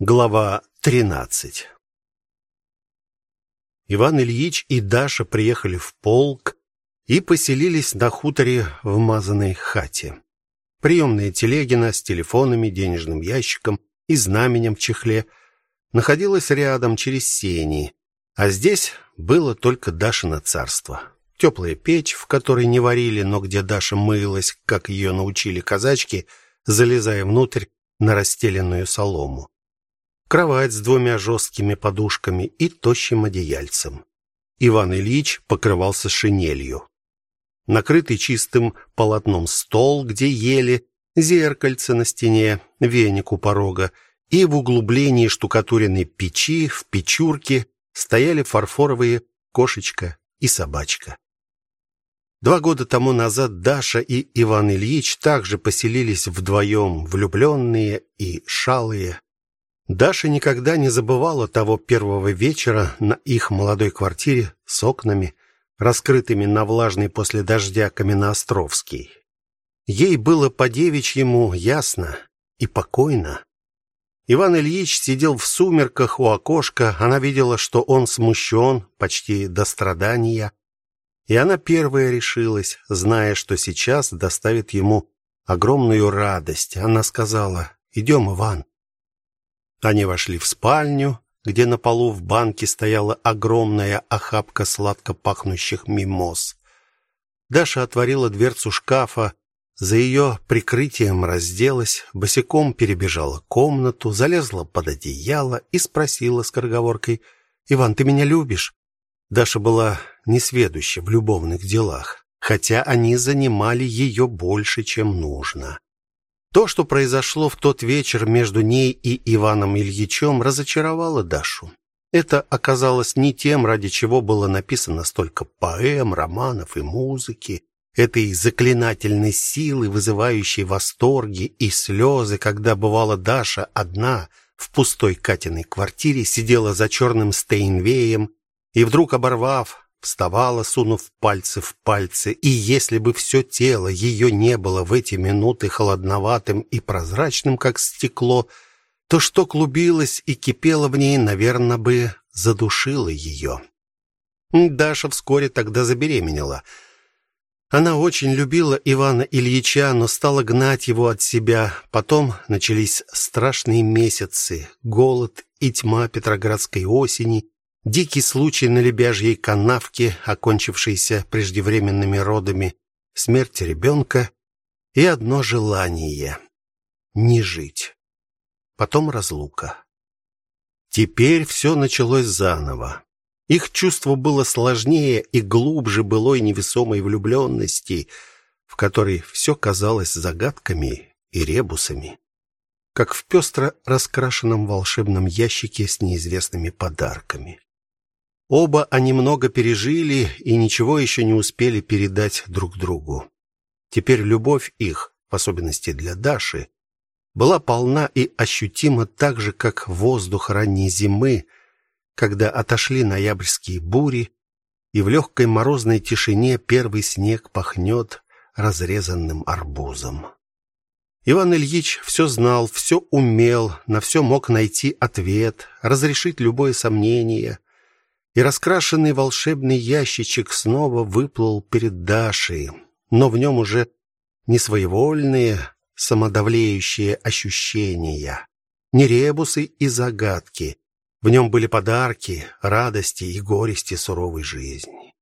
Глава 13. Иван Ильич и Даша приехали в полк и поселились на хуторе в мазанной хате. Приемная телегина с телефонами, денежным ящиком и знаменем в чехле находилась рядом через сени, а здесь было только Дашино царство. Теплая печь, в которой не варили, но где Даша мылась, как ее научили казачки, залезая внутрь на расстеленную солому кровать с двумя жесткими подушками и тощим одеяльцем. Иван Ильич покрывался шинелью. Накрытый чистым полотном стол, где ели, зеркальце на стене, веник у порога, и в углублении штукатуренной печи в печурке стояли фарфоровые кошечка и собачка. Два года тому назад Даша и Иван Ильич также поселились вдвоем, влюбленные и шалые. Даша никогда не забывала того первого вечера на их молодой квартире с окнами, раскрытыми на влажный после дождя Каменноостровский. Ей было по девичьему ясно и покойно. Иван Ильич сидел в сумерках у окошка, она видела, что он смущен почти до страдания, и она первая решилась, зная, что сейчас доставит ему огромную радость. Она сказала: "Идем, Иван". Они вошли в спальню, где на полу в банке стояла огромная охапка сладко пахнущих мимоз. Даша отворила дверцу шкафа, за ее прикрытием разделась, босиком перебежала комнату, залезла под одеяло и спросила с скороговоркой: "Иван, ты меня любишь?" Даша была несведуща в любовных делах, хотя они занимали ее больше, чем нужно. То, что произошло в тот вечер между ней и Иваном Ильичем, разочаровало Дашу. Это оказалось не тем, ради чего было написано столько поэм, романов и музыки, этой заклинательной силы, вызывающей восторги и слезы, когда бывала Даша одна в пустой Катиной квартире, сидела за черным стейнвеем и вдруг оборвав вставала, сунув пальцы в пальцы, и если бы все тело ее не было в эти минуты холодноватым и прозрачным, как стекло, то что клубилось и кипело в ней, наверное, бы задушило ее. Даша вскоре тогда забеременела. Она очень любила Ивана Ильича, но стала гнать его от себя. Потом начались страшные месяцы, голод и тьма петроградской осени, Дикий случай на Лебяжьей канавке, окончившийся преждевременными родами, смерть ребенка и одно желание не жить. Потом разлука. Теперь все началось заново. Их чувство было сложнее и глубже былой невесомой влюбленности, в которой все казалось загадками и ребусами, как в пестро раскрашенном волшебном ящике с неизвестными подарками. Оба они много пережили и ничего еще не успели передать друг другу. Теперь любовь их, в особенности для Даши, была полна и ощутима так же, как воздух ранней зимы, когда отошли ноябрьские бури, и в легкой морозной тишине первый снег пахнет разрезанным арбузом. Иван Ильич все знал, все умел, на все мог найти ответ, разрешить любое сомнение и раскрашенный волшебный ящичек снова выплыл перед Дашей, но в нем уже не своевольные, самодавлеющие ощущения, не ребусы и загадки. В нем были подарки, радости и горести суровой жизни.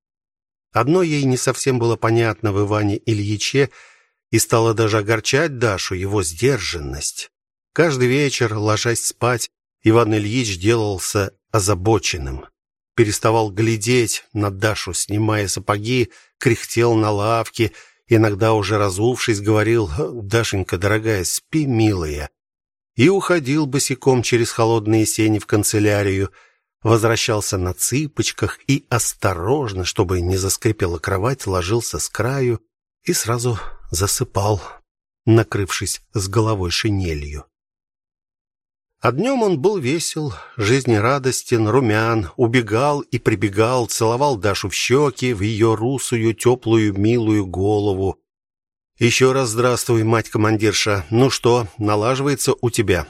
Одно ей не совсем было понятно в Иване Ильиче, и стало даже огорчать Дашу его сдержанность. Каждый вечер, ложась спать, Иван Ильич делался озабоченным переставал глядеть на Дашу, снимая сапоги, кряхтел на лавке, иногда уже разувшись, говорил: "Дашенька, дорогая, спи, милая". И уходил босиком через холодные сени в канцелярию, возвращался на цыпочках и осторожно, чтобы не заскрипела кровать, ложился с краю и сразу засыпал, накрывшись с головой шинелью. А днем он был весел, жизнерадостен, румян, убегал и прибегал, целовал Дашу в щеки, в ее русую, теплую, милую голову. Еще раз здравствуй, мать командирша. Ну что, налаживается у тебя?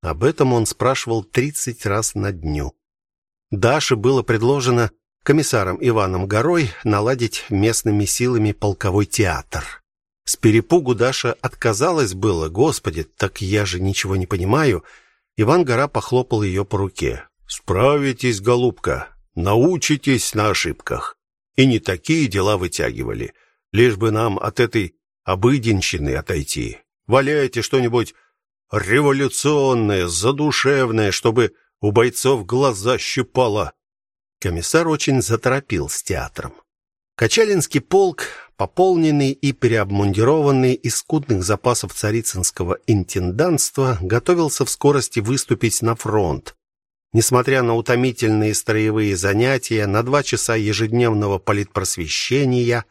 Об этом он спрашивал тридцать раз на дню. Даше было предложено комиссаром Иваном Горой наладить местными силами полковой театр. С перепугу Даша отказалась было. Господи, так я же ничего не понимаю. Иван Гора похлопал ее по руке. Справитесь, голубка. Научитесь на ошибках. И не такие дела вытягивали, лишь бы нам от этой обыденщины отойти. Валяйте что-нибудь революционное, задушевное, чтобы у бойцов глаза щипало. Комиссар очень заторопил с театром. Качалинский полк, пополненный и переобмундированный из скудных запасов царицынского интендантства, готовился в скорости выступить на фронт. Несмотря на утомительные строевые занятия, на два часа ежедневного политпросвещения,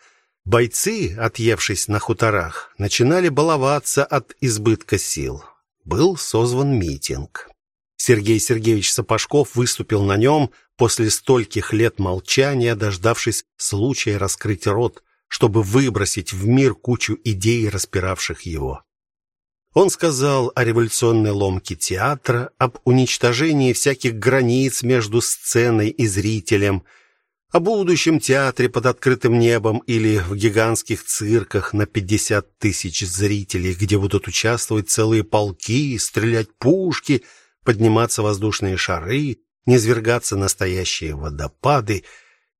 бойцы, отъевшись на хуторах, начинали баловаться от избытка сил. Был созван митинг. Сергей Сергеевич Сапожков выступил на нем после стольких лет молчания, дождавшись случая раскрыть рот, чтобы выбросить в мир кучу идей, распиравших его. Он сказал о революционной ломке театра, об уничтожении всяких границ между сценой и зрителем, о будущем театре под открытым небом или в гигантских цирках на 50 тысяч зрителей, где будут участвовать целые полки, стрелять пушки – подниматься воздушные шары, низвергаться настоящие водопады,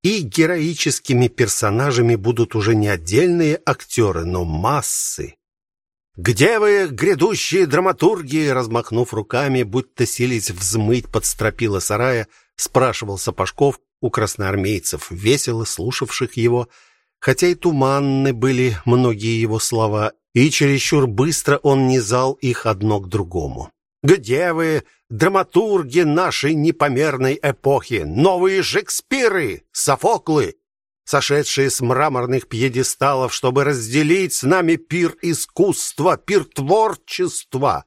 и героическими персонажами будут уже не отдельные актеры, но массы. Где вы, грядущие драматурги, размахнув руками, будто сились взмыть под стропила сарая, спрашивал Сапожков у красноармейцев, весело слушавших его, хотя и туманны были многие его слова, и чересчур быстро он низал их одно к другому. Где вы, драматурги нашей непомерной эпохи, новые Шекспиры, Софоклы, сошедшие с мраморных пьедесталов, чтобы разделить с нами пир искусства, пир творчества?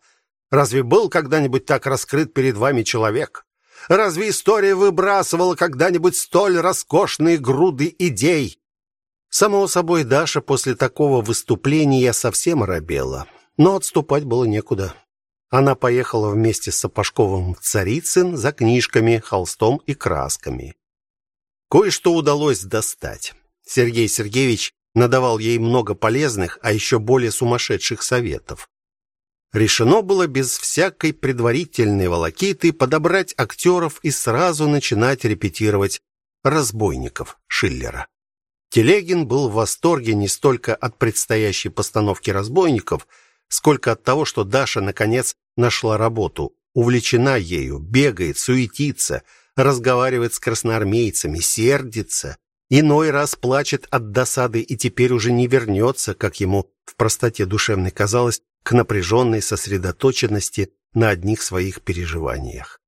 Разве был когда-нибудь так раскрыт перед вами человек? Разве история выбрасывала когда-нибудь столь роскошные груды идей? Само собой, Даша после такого выступления совсем робела, но отступать было некуда. Она поехала вместе с Сапожковым в Царицын за книжками, холстом и красками. Кое-что удалось достать. Сергей Сергеевич надавал ей много полезных, а еще более сумасшедших советов. Решено было без всякой предварительной волокиты подобрать актеров и сразу начинать репетировать разбойников Шиллера. Телегин был в восторге не столько от предстоящей постановки разбойников, сколько от того, что Даша наконец нашла работу, увлечена ею, бегает, суетится, разговаривает с красноармейцами, сердится, иной раз плачет от досады и теперь уже не вернется, как ему в простоте душевной казалось, к напряженной сосредоточенности на одних своих переживаниях.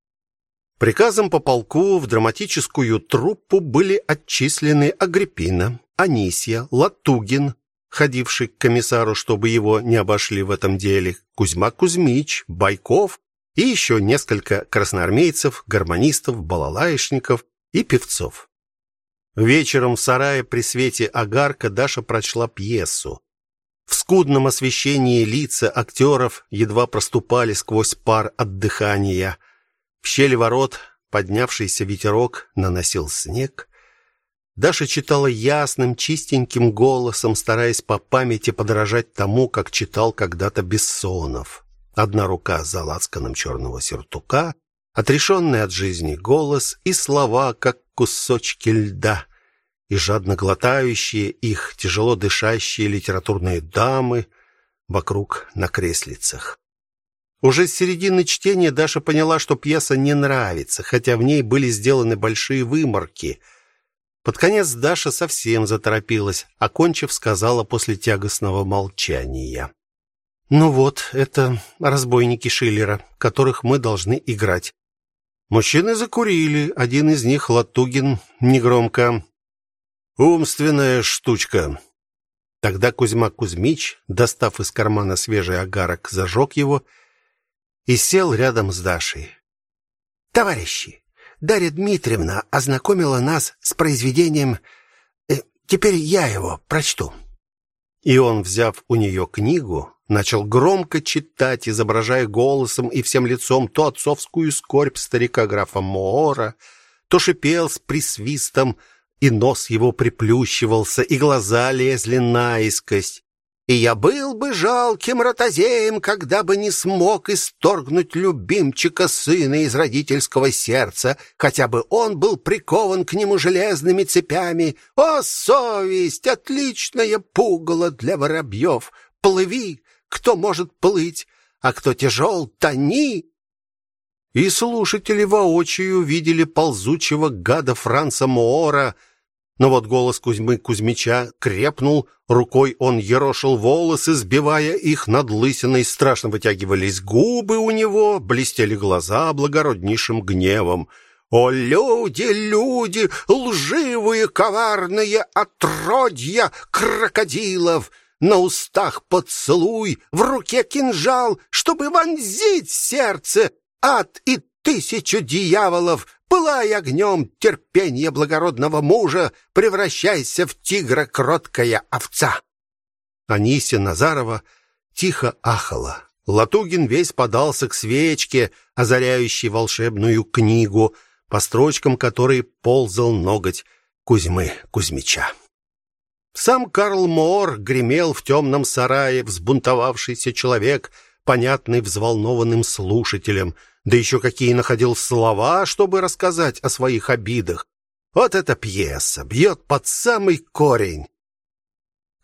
Приказом по полку в драматическую труппу были отчислены Агриппина, Анисия, Латугин, ходивший к комиссару, чтобы его не обошли в этом деле, Кузьма Кузьмич, Байков и еще несколько красноармейцев, гармонистов, балалаишников и певцов. Вечером в сарае при свете огарка Даша прочла пьесу. В скудном освещении лица актеров едва проступали сквозь пар от дыхания. В щели ворот поднявшийся ветерок наносил снег. Даша читала ясным, чистеньким голосом, стараясь по памяти подражать тому, как читал когда-то Бессонов. Одна рука за лацканом черного сюртука, отрешенный от жизни голос и слова, как кусочки льда, и жадно глотающие их, тяжело дышащие литературные дамы вокруг на креслицах. Уже с середины чтения Даша поняла, что пьеса не нравится, хотя в ней были сделаны большие выморки – под конец Даша совсем заторопилась, окончив, сказала после тягостного молчания: "Ну вот, это разбойники Шиллера, которых мы должны играть". Мужчины закурили, один из них Латугин негромко: "Умственная штучка". Тогда Кузьма Кузьмич, достав из кармана свежий огарок, зажег его и сел рядом с Дашей. Товарищи, Дарья Дмитриевна ознакомила нас с произведением. Э, теперь я его прочту. И он, взяв у нее книгу, начал громко читать, изображая голосом и всем лицом то отцовскую скорбь старика графа Моора, то шипел с присвистом, и нос его приплющивался, и глаза лезли наискось. И я был бы жалким ротозеем, когда бы не смог исторгнуть любимчика сына из родительского сердца, хотя бы он был прикован к нему железными цепями. О, совесть, отличное пугало для воробьев! Плыви, кто может плыть, а кто тяжел, тони. И слушатели воочию видели ползучего гада Франца Моора, но вот голос Кузьмы Кузьмича крепнул, рукой он ерошил волосы, сбивая их над лысиной, страшно вытягивались губы у него, блестели глаза благороднейшим гневом. О, люди, люди, лживые, коварные отродья крокодилов! На устах поцелуй, в руке кинжал, чтобы вонзить сердце, ад и тысячу дьяволов, пылай огнем терпение благородного мужа, превращайся в тигра кроткая овца. Анисия Назарова тихо ахала. Латугин весь подался к свечке, озаряющей волшебную книгу, по строчкам которой ползал ноготь Кузьмы Кузьмича. Сам Карл Моор гремел в темном сарае, взбунтовавшийся человек, понятный взволнованным слушателям — да еще какие находил слова, чтобы рассказать о своих обидах. Вот эта пьеса бьет под самый корень.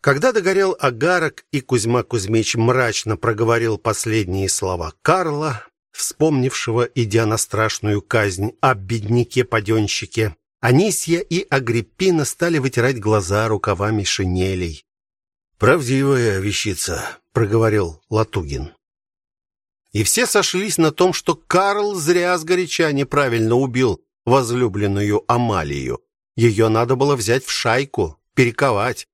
Когда догорел агарок и Кузьма Кузьмич мрачно проговорил последние слова Карла, вспомнившего, идя на страшную казнь, о бедняке-паденщике, Анисья и Агриппина стали вытирать глаза рукавами шинелей. «Правдивая вещица», — проговорил Латугин. И все сошлись на том, что Карл зря сгоряча неправильно убил возлюбленную Амалию. Ее надо было взять в шайку, перековать.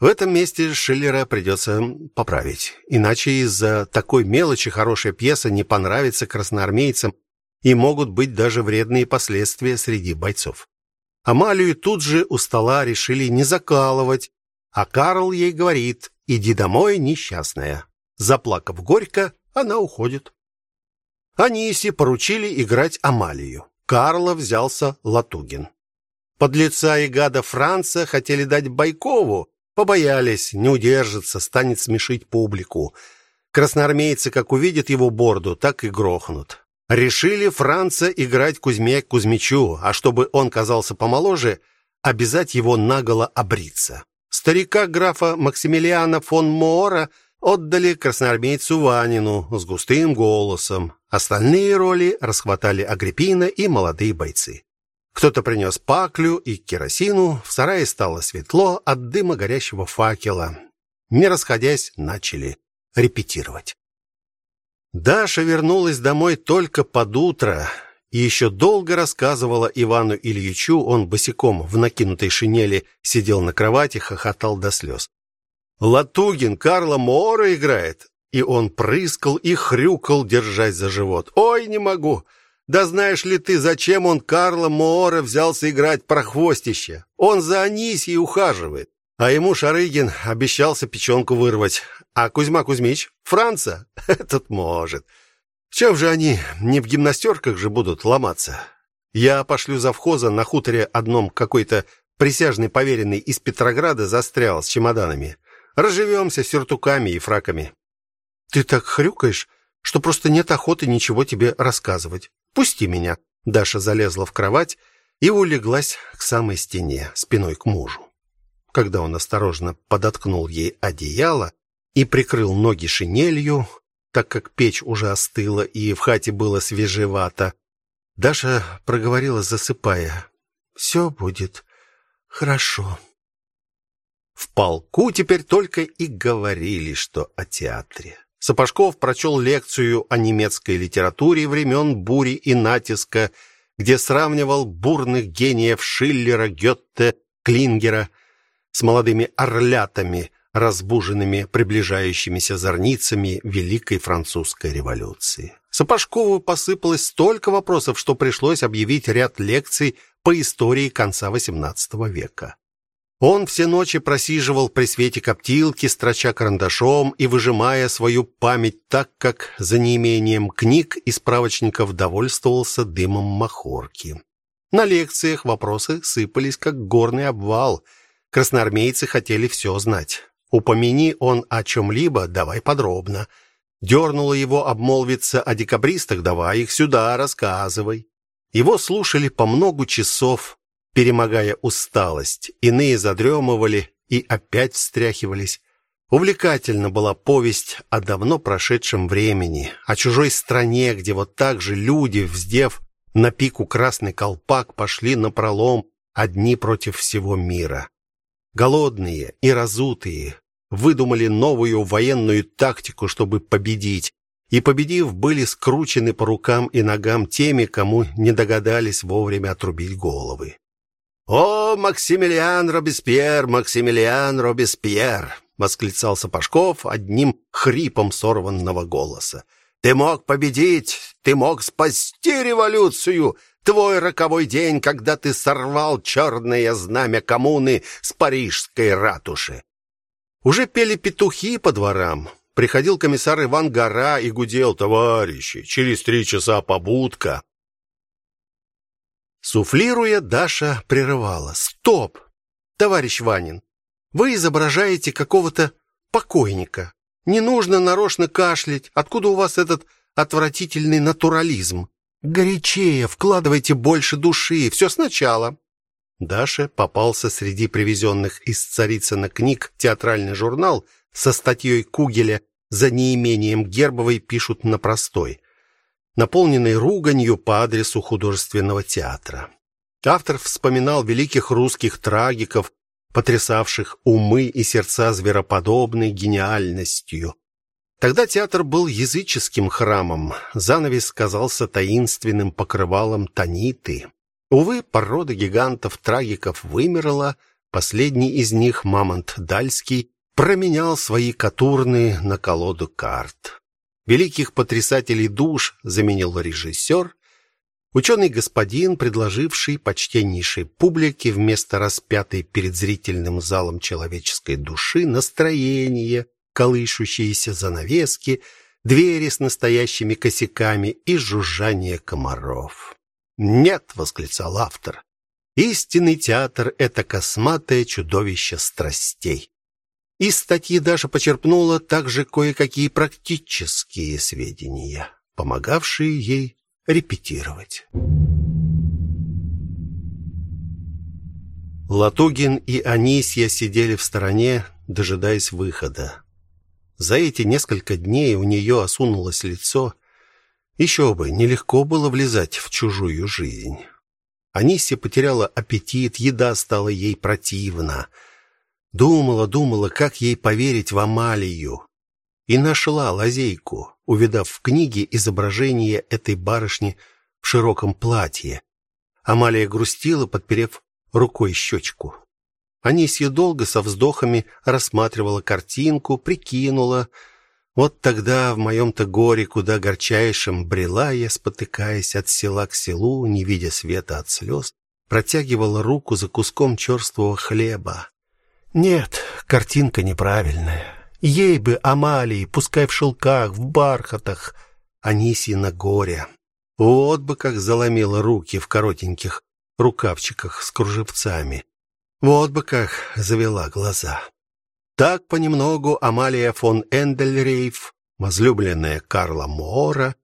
В этом месте Шиллера придется поправить. Иначе из-за такой мелочи хорошая пьеса не понравится красноармейцам, и могут быть даже вредные последствия среди бойцов. Амалию тут же у стола решили не закалывать, а Карл ей говорит: "Иди домой, несчастная". Заплакав горько, она уходит. Анисе поручили играть Амалию. Карла взялся Латугин. Подлеца и гада Франца хотели дать Байкову, побоялись, не удержится, станет смешить публику. Красноармейцы, как увидят его борду, так и грохнут. Решили Франца играть Кузьме Кузьмичу, а чтобы он казался помоложе, обязать его наголо обриться. Старика графа Максимилиана фон Моора отдали красноармейцу Ванину с густым голосом. Остальные роли расхватали Агриппина и молодые бойцы. Кто-то принес паклю и керосину, в сарае стало светло от дыма горящего факела. Не расходясь, начали репетировать. Даша вернулась домой только под утро и еще долго рассказывала Ивану Ильичу, он босиком в накинутой шинели сидел на кровати, хохотал до слез. Латугин Карла Мора играет, и он прыскал и хрюкал, держась за живот. Ой, не могу. Да знаешь ли ты, зачем он Карла Мора взялся играть прохвостище? Он за Анисией ухаживает. А ему Шарыгин обещался печенку вырвать. А Кузьма Кузьмич, Франца, этот может. В чем же они не в гимнастерках же будут ломаться? Я пошлю завхоза на хуторе одном какой-то присяжный поверенный из Петрограда застрял с чемоданами. Разживемся сюртуками и фраками. Ты так хрюкаешь, что просто нет охоты ничего тебе рассказывать. Пусти меня. Даша залезла в кровать и улеглась к самой стене, спиной к мужу. Когда он осторожно подоткнул ей одеяло и прикрыл ноги шинелью, так как печь уже остыла и в хате было свежевато, Даша проговорила, засыпая: «Все будет хорошо". В полку теперь только и говорили, что о театре. Сапожков прочел лекцию о немецкой литературе времен бури и натиска, где сравнивал бурных гениев Шиллера, Гёте, Клингера с молодыми орлятами, разбуженными приближающимися зорницами Великой французской революции. Сапожкову посыпалось столько вопросов, что пришлось объявить ряд лекций по истории конца XVIII века. Он все ночи просиживал при свете коптилки, строча карандашом и выжимая свою память так, как за неимением книг и справочников довольствовался дымом махорки. На лекциях вопросы сыпались как горный обвал. Красноармейцы хотели все знать. Упомяни он о чем либо давай подробно. Дернуло его обмолвиться о декабристах, давай их сюда, рассказывай. Его слушали по много часов, перемогая усталость. Иные задремывали и опять встряхивались. Увлекательна была повесть о давно прошедшем времени, о чужой стране, где вот так же люди, вздев на пику красный колпак, пошли на пролом одни против всего мира. Голодные и разутые выдумали новую военную тактику, чтобы победить, и победив, были скручены по рукам и ногам теми, кому не догадались вовремя отрубить головы. «О, Максимилиан Робеспьер, Максимилиан Робеспьер!» — восклицал Сапожков одним хрипом сорванного голоса. «Ты мог победить, ты мог спасти революцию! Твой роковой день, когда ты сорвал черное знамя коммуны с парижской ратуши!» Уже пели петухи по дворам. Приходил комиссар Иван Гора и гудел: "Товарищи, через три часа побудка". Суфлируя, Даша прерывала: "Стоп! Товарищ Ванин, вы изображаете какого-то покойника. Не нужно нарочно кашлять. Откуда у вас этот отвратительный натурализм? Горячее, вкладывайте больше души, все сначала". Даша попался среди привезенных из Царицына книг театральный журнал со статьей Кугеля за неимением Гербовой пишут на простой наполненный руганью по адресу художественного театра. Автор вспоминал великих русских трагиков, потрясавших умы и сердца звероподобной гениальностью. Тогда театр был языческим храмом, занавес казался таинственным покрывалом таниты. Увы, порода гигантов-трагиков вымерла, последний из них, Мамонт Дальский, променял свои катурны на колоду карт. Великих потрясателей душ заменил режиссер, ученый господин, предложивший почтеннейшей публике вместо распятой перед зрительным залом человеческой души настроение, колышущиеся занавески, двери с настоящими косяками и жужжание комаров. "Нет", восклицал автор. "Истинный театр это косматое чудовище страстей". Из статьи Даша почерпнула также кое-какие практические сведения, помогавшие ей репетировать. Латугин и Анисья сидели в стороне, дожидаясь выхода. За эти несколько дней у нее осунулось лицо. Еще бы, нелегко было влезать в чужую жизнь. Анисья потеряла аппетит, еда стала ей противна. Думала, думала, как ей поверить в Амалию, и нашла лазейку, увидав в книге изображение этой барышни в широком платье. Амалия грустила, подперев рукой щечку. Анисья долго со вздохами рассматривала картинку, прикинула: вот тогда в моем то горе, куда горчайшим брела я, спотыкаясь от села к селу, не видя света от слез, протягивала руку за куском черствого хлеба. Нет, картинка неправильная. Ей бы Амалии, пускай в шелках, в бархатах, Анисьина горе. Вот бы как заломила руки в коротеньких рукавчиках с кружевцами. Вот бы как завела глаза. Так понемногу Амалия фон Эндельрейф, возлюбленная Карла Мора,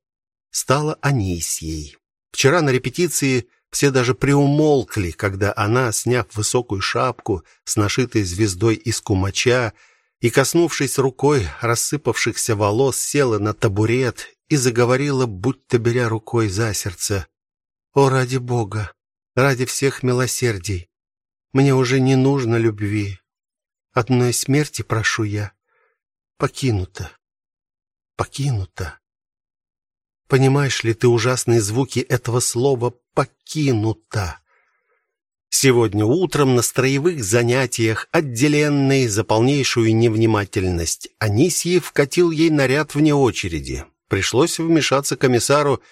стала Анисьей. Вчера на репетиции все даже приумолкли, когда она, сняв высокую шапку с нашитой звездой из кумача и коснувшись рукой рассыпавшихся волос, села на табурет и заговорила, будто беря рукой за сердце: "О ради Бога, ради всех милосердий, мне уже не нужно любви. Одной смерти прошу я. Покинута. Покинута. Понимаешь ли ты ужасные звуки этого слова покинута? Сегодня утром на строевых занятиях, отделенный за полнейшую невнимательность, Анисьев вкатил ей наряд вне очереди. Пришлось вмешаться комиссару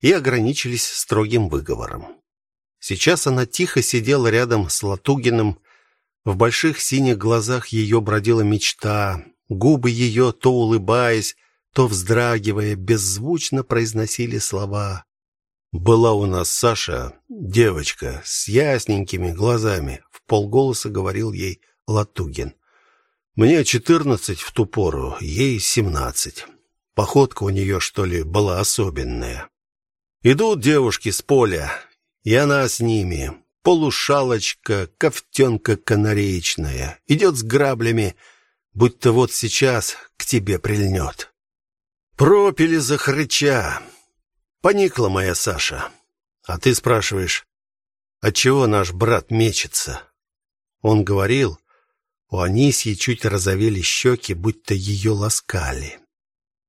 и ограничились строгим выговором. Сейчас она тихо сидела рядом с Латугиным, В больших синих глазах ее бродила мечта. Губы ее, то улыбаясь, то вздрагивая, беззвучно произносили слова. Была у нас Саша, девочка с ясненькими глазами, в полголоса говорил ей Латугин. Мне четырнадцать в ту пору, ей семнадцать. Походка у нее, что ли, была особенная. Идут девушки с поля, и она с ними. Полушалочка, ковтенка канареечная, идет с граблями, будто вот сейчас к тебе прильнет. Пропили за хрыча. Поникла моя Саша. А ты спрашиваешь, от чего наш брат мечется? Он говорил, у Анисьи чуть розовели щеки, будто ее ласкали.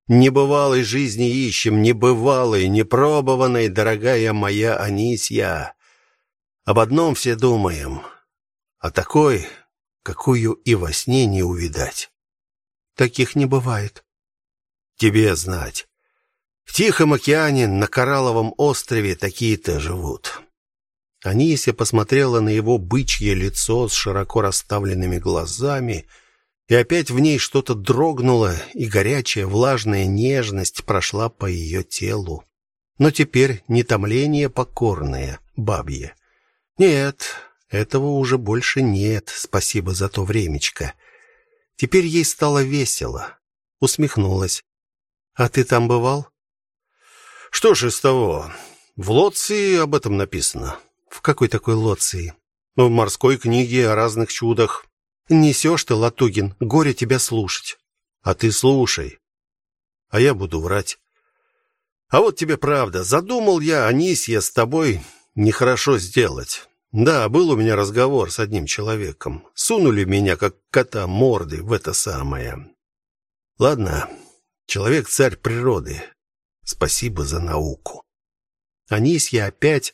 Небывалой жизни ищем, небывалой, непробованной, дорогая моя Анисья. Об одном все думаем, о такой, какую и во сне не увидать. Таких не бывает. Тебе знать. В Тихом океане, на Коралловом острове такие-то живут. Анисия посмотрела на его бычье лицо с широко расставленными глазами, и опять в ней что-то дрогнуло, и горячая влажная нежность прошла по ее телу. Но теперь не томление покорное, бабье. Нет, этого уже больше нет. Спасибо за то времечко. Теперь ей стало весело. Усмехнулась. А ты там бывал? Что ж из того? В Лоции об этом написано. В какой такой Лоции? В морской книге о разных чудах. Несешь ты, Латугин, горе тебя слушать. А ты слушай. А я буду врать. А вот тебе правда, задумал я, Анисья, с тобой нехорошо сделать. Да, был у меня разговор с одним человеком. Сунули меня как кота морды в это самое. Ладно, человек царь природы. Спасибо за науку. Анисья опять,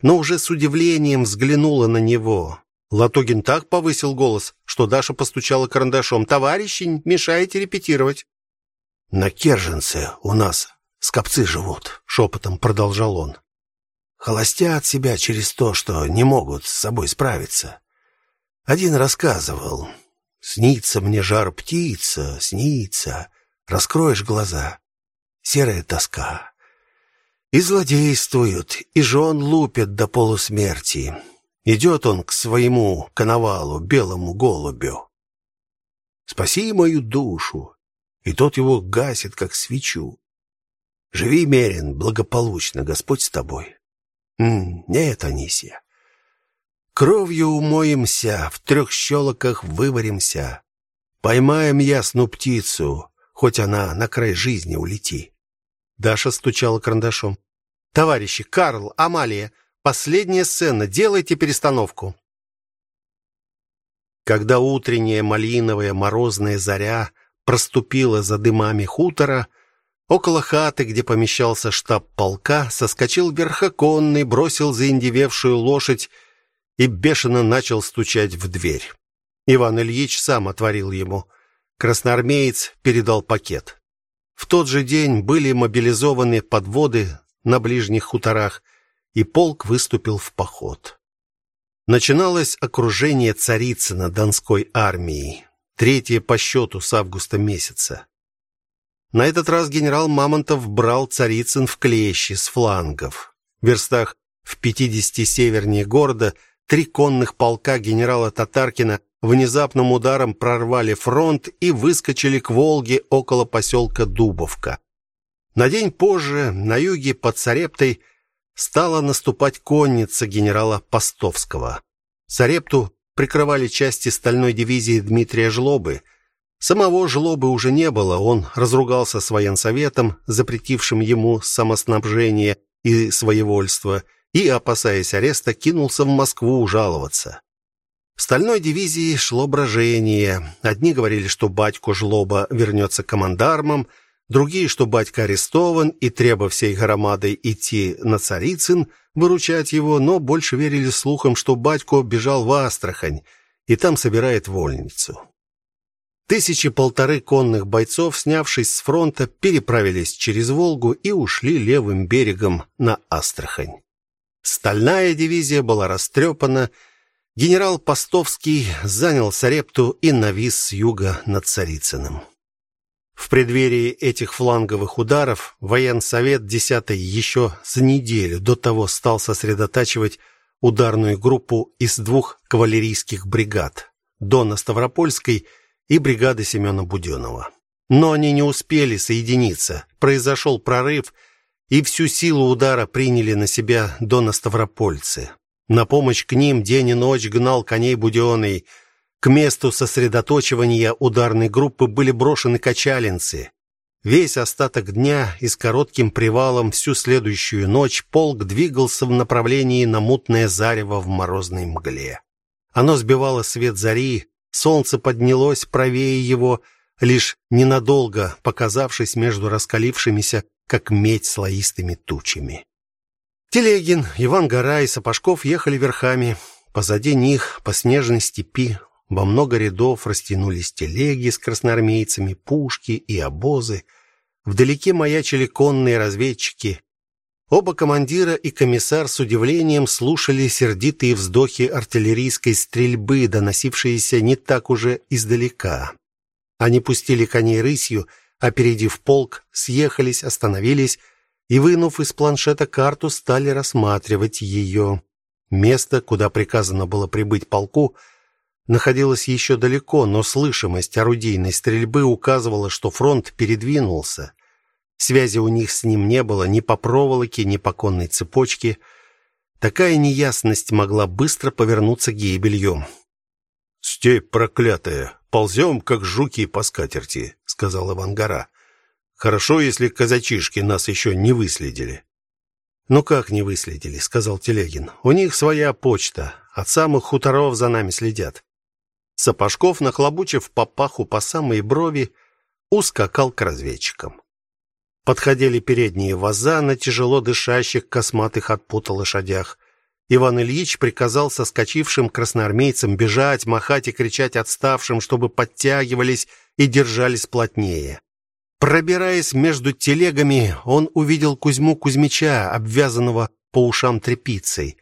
но уже с удивлением взглянула на него. Латогин так повысил голос, что Даша постучала карандашом. Товарищи, мешаете репетировать. На Керженце у нас скопцы живут, шепотом продолжал он холостят себя через то, что не могут с собой справиться. Один рассказывал: "Снится мне жар птица, снится, раскроешь глаза, серая тоска. И злодействуют, и жен лупят до полусмерти. Идет он к своему коновалу, белому голубю. Спаси мою душу, и тот его гасит как свечу. Живи мерен благополучно, Господь с тобой. Нет, Анисия. Кровью умоемся, в трех щелоках вываримся. Поймаем ясную птицу, хоть она на край жизни улети. Даша стучала карандашом. Товарищи, Карл, Амалия, последняя сцена, делайте перестановку. Когда утренняя малиновая морозная заря проступила за дымами хутора, Около хаты, где помещался штаб полка, соскочил верхоконный, бросил заиндевевшую лошадь и бешено начал стучать в дверь. Иван Ильич сам отворил ему. Красноармеец передал пакет. В тот же день были мобилизованы подводы на ближних хуторах, и полк выступил в поход. Начиналось окружение Царицына Донской армии, третье по счету с августа месяца. На этот раз генерал Мамонтов брал Царицын в клещи с флангов. В верстах в 50 севернее города три конных полка генерала Татаркина внезапным ударом прорвали фронт и выскочили к Волге около поселка Дубовка. На день позже на юге под Сарептой стала наступать конница генерала Постовского. Сарепту прикрывали части стальной дивизии Дмитрия Жлобы. Самого Жлобы уже не было, он разругался с военсоветом, запретившим ему самоснабжение и своевольство, и, опасаясь ареста, кинулся в Москву жаловаться. Стальной дивизии шло брожение. Одни говорили, что батько Жлоба вернется командармом, другие, что батька арестован и треба всей громадой идти на Царицын выручать его, но больше верили слухам, что батько бежал в Астрахань и там собирает вольницу. Тысячи полторы конных бойцов, снявшись с фронта, переправились через Волгу и ушли левым берегом на Астрахань. Стальная дивизия была растрепана генерал Постовский занял Сарепту и навис с юга над Царицыным. В преддверии этих фланговых ударов военсовет 10-й еще за неделю до того стал сосредотачивать ударную группу из двух кавалерийских бригад: Дона Ставропольской и бригады Семена Будённого. Но они не успели соединиться. Произошел прорыв, и всю силу удара приняли на себя Дона Ставропольцы. На помощь к ним день и ночь гнал коней Будённый. К месту сосредоточивания ударной группы были брошены качалинцы. Весь остаток дня и с коротким привалом всю следующую ночь полк двигался в направлении на мутное зарево в морозной мгле. Оно сбивало свет зари, солнце поднялось правее его, лишь ненадолго показавшись между раскалившимися, как медь, слоистыми тучами. Телегин, Иван Гора и Сапожков ехали верхами. Позади них по снежной степи во много рядов растянулись телеги с красноармейцами, пушки и обозы. Вдалеке маячили конные разведчики. Оба командира и комиссар с удивлением слушали сердитые вздохи артиллерийской стрельбы, доносившиеся не так уже издалека. Они пустили коней рысью, опередив полк, съехались, остановились и, вынув из планшета карту, стали рассматривать ее. Место, куда приказано было прибыть полку, — находилась еще далеко, но слышимость орудийной стрельбы указывала, что фронт передвинулся. Связи у них с ним не было ни по проволоке, ни по конной цепочке. Такая неясность могла быстро повернуться гибелью. "Степь проклятая, ползем, как жуки по скатерти", сказал Ивангара. "Хорошо, если казачишки нас еще не выследили". "Ну как не выследили?" сказал Телегин. "У них своя почта, от самых хуторов за нами следят". Сапожков, нахлобучив папаху по самые брови, ускакал к разведчикам. Подходили передние ваза на тяжело дышащих косматых от пота лошадях. Иван Ильич приказал соскочившим красноармейцам бежать, махать и кричать отставшим, чтобы подтягивались и держались плотнее. Пробираясь между телегами, он увидел Кузьму Кузьмича, обвязанного по ушам тряпицей.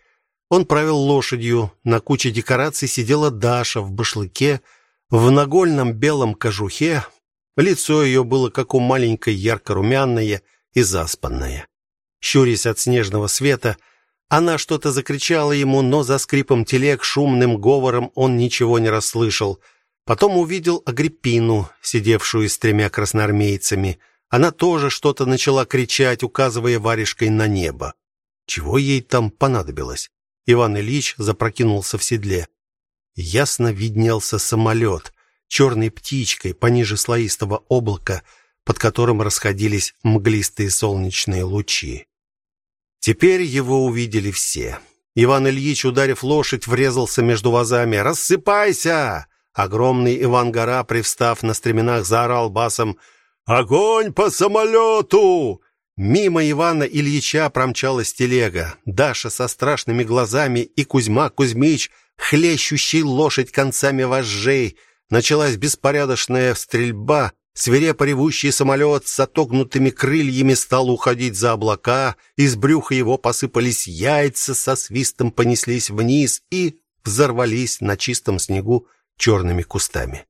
Он правил лошадью, на куче декораций сидела Даша в башлыке, в нагольном белом кожухе. Лицо ее было как у маленькой ярко-румяное и заспанное. Щурясь от снежного света, она что-то закричала ему, но за скрипом телег, шумным говором он ничего не расслышал. Потом увидел Агриппину, сидевшую с тремя красноармейцами. Она тоже что-то начала кричать, указывая варежкой на небо. Чего ей там понадобилось? Иван Ильич запрокинулся в седле. Ясно виднелся самолет, черной птичкой пониже слоистого облака, под которым расходились мглистые солнечные лучи. Теперь его увидели все. Иван Ильич, ударив лошадь, врезался между вазами. "Рассыпайся!" Огромный Иван Гора, привстав на стременах, заорал басом: "Огонь по самолету!» Мимо Ивана Ильича промчалась телега. Даша со страшными глазами и Кузьма Кузьмич, хлещущий лошадь концами вожжей. Началась беспорядочная стрельба. Свирепо ревущий самолет с отогнутыми крыльями стал уходить за облака, из брюха его посыпались яйца, со свистом понеслись вниз и взорвались на чистом снегу черными кустами.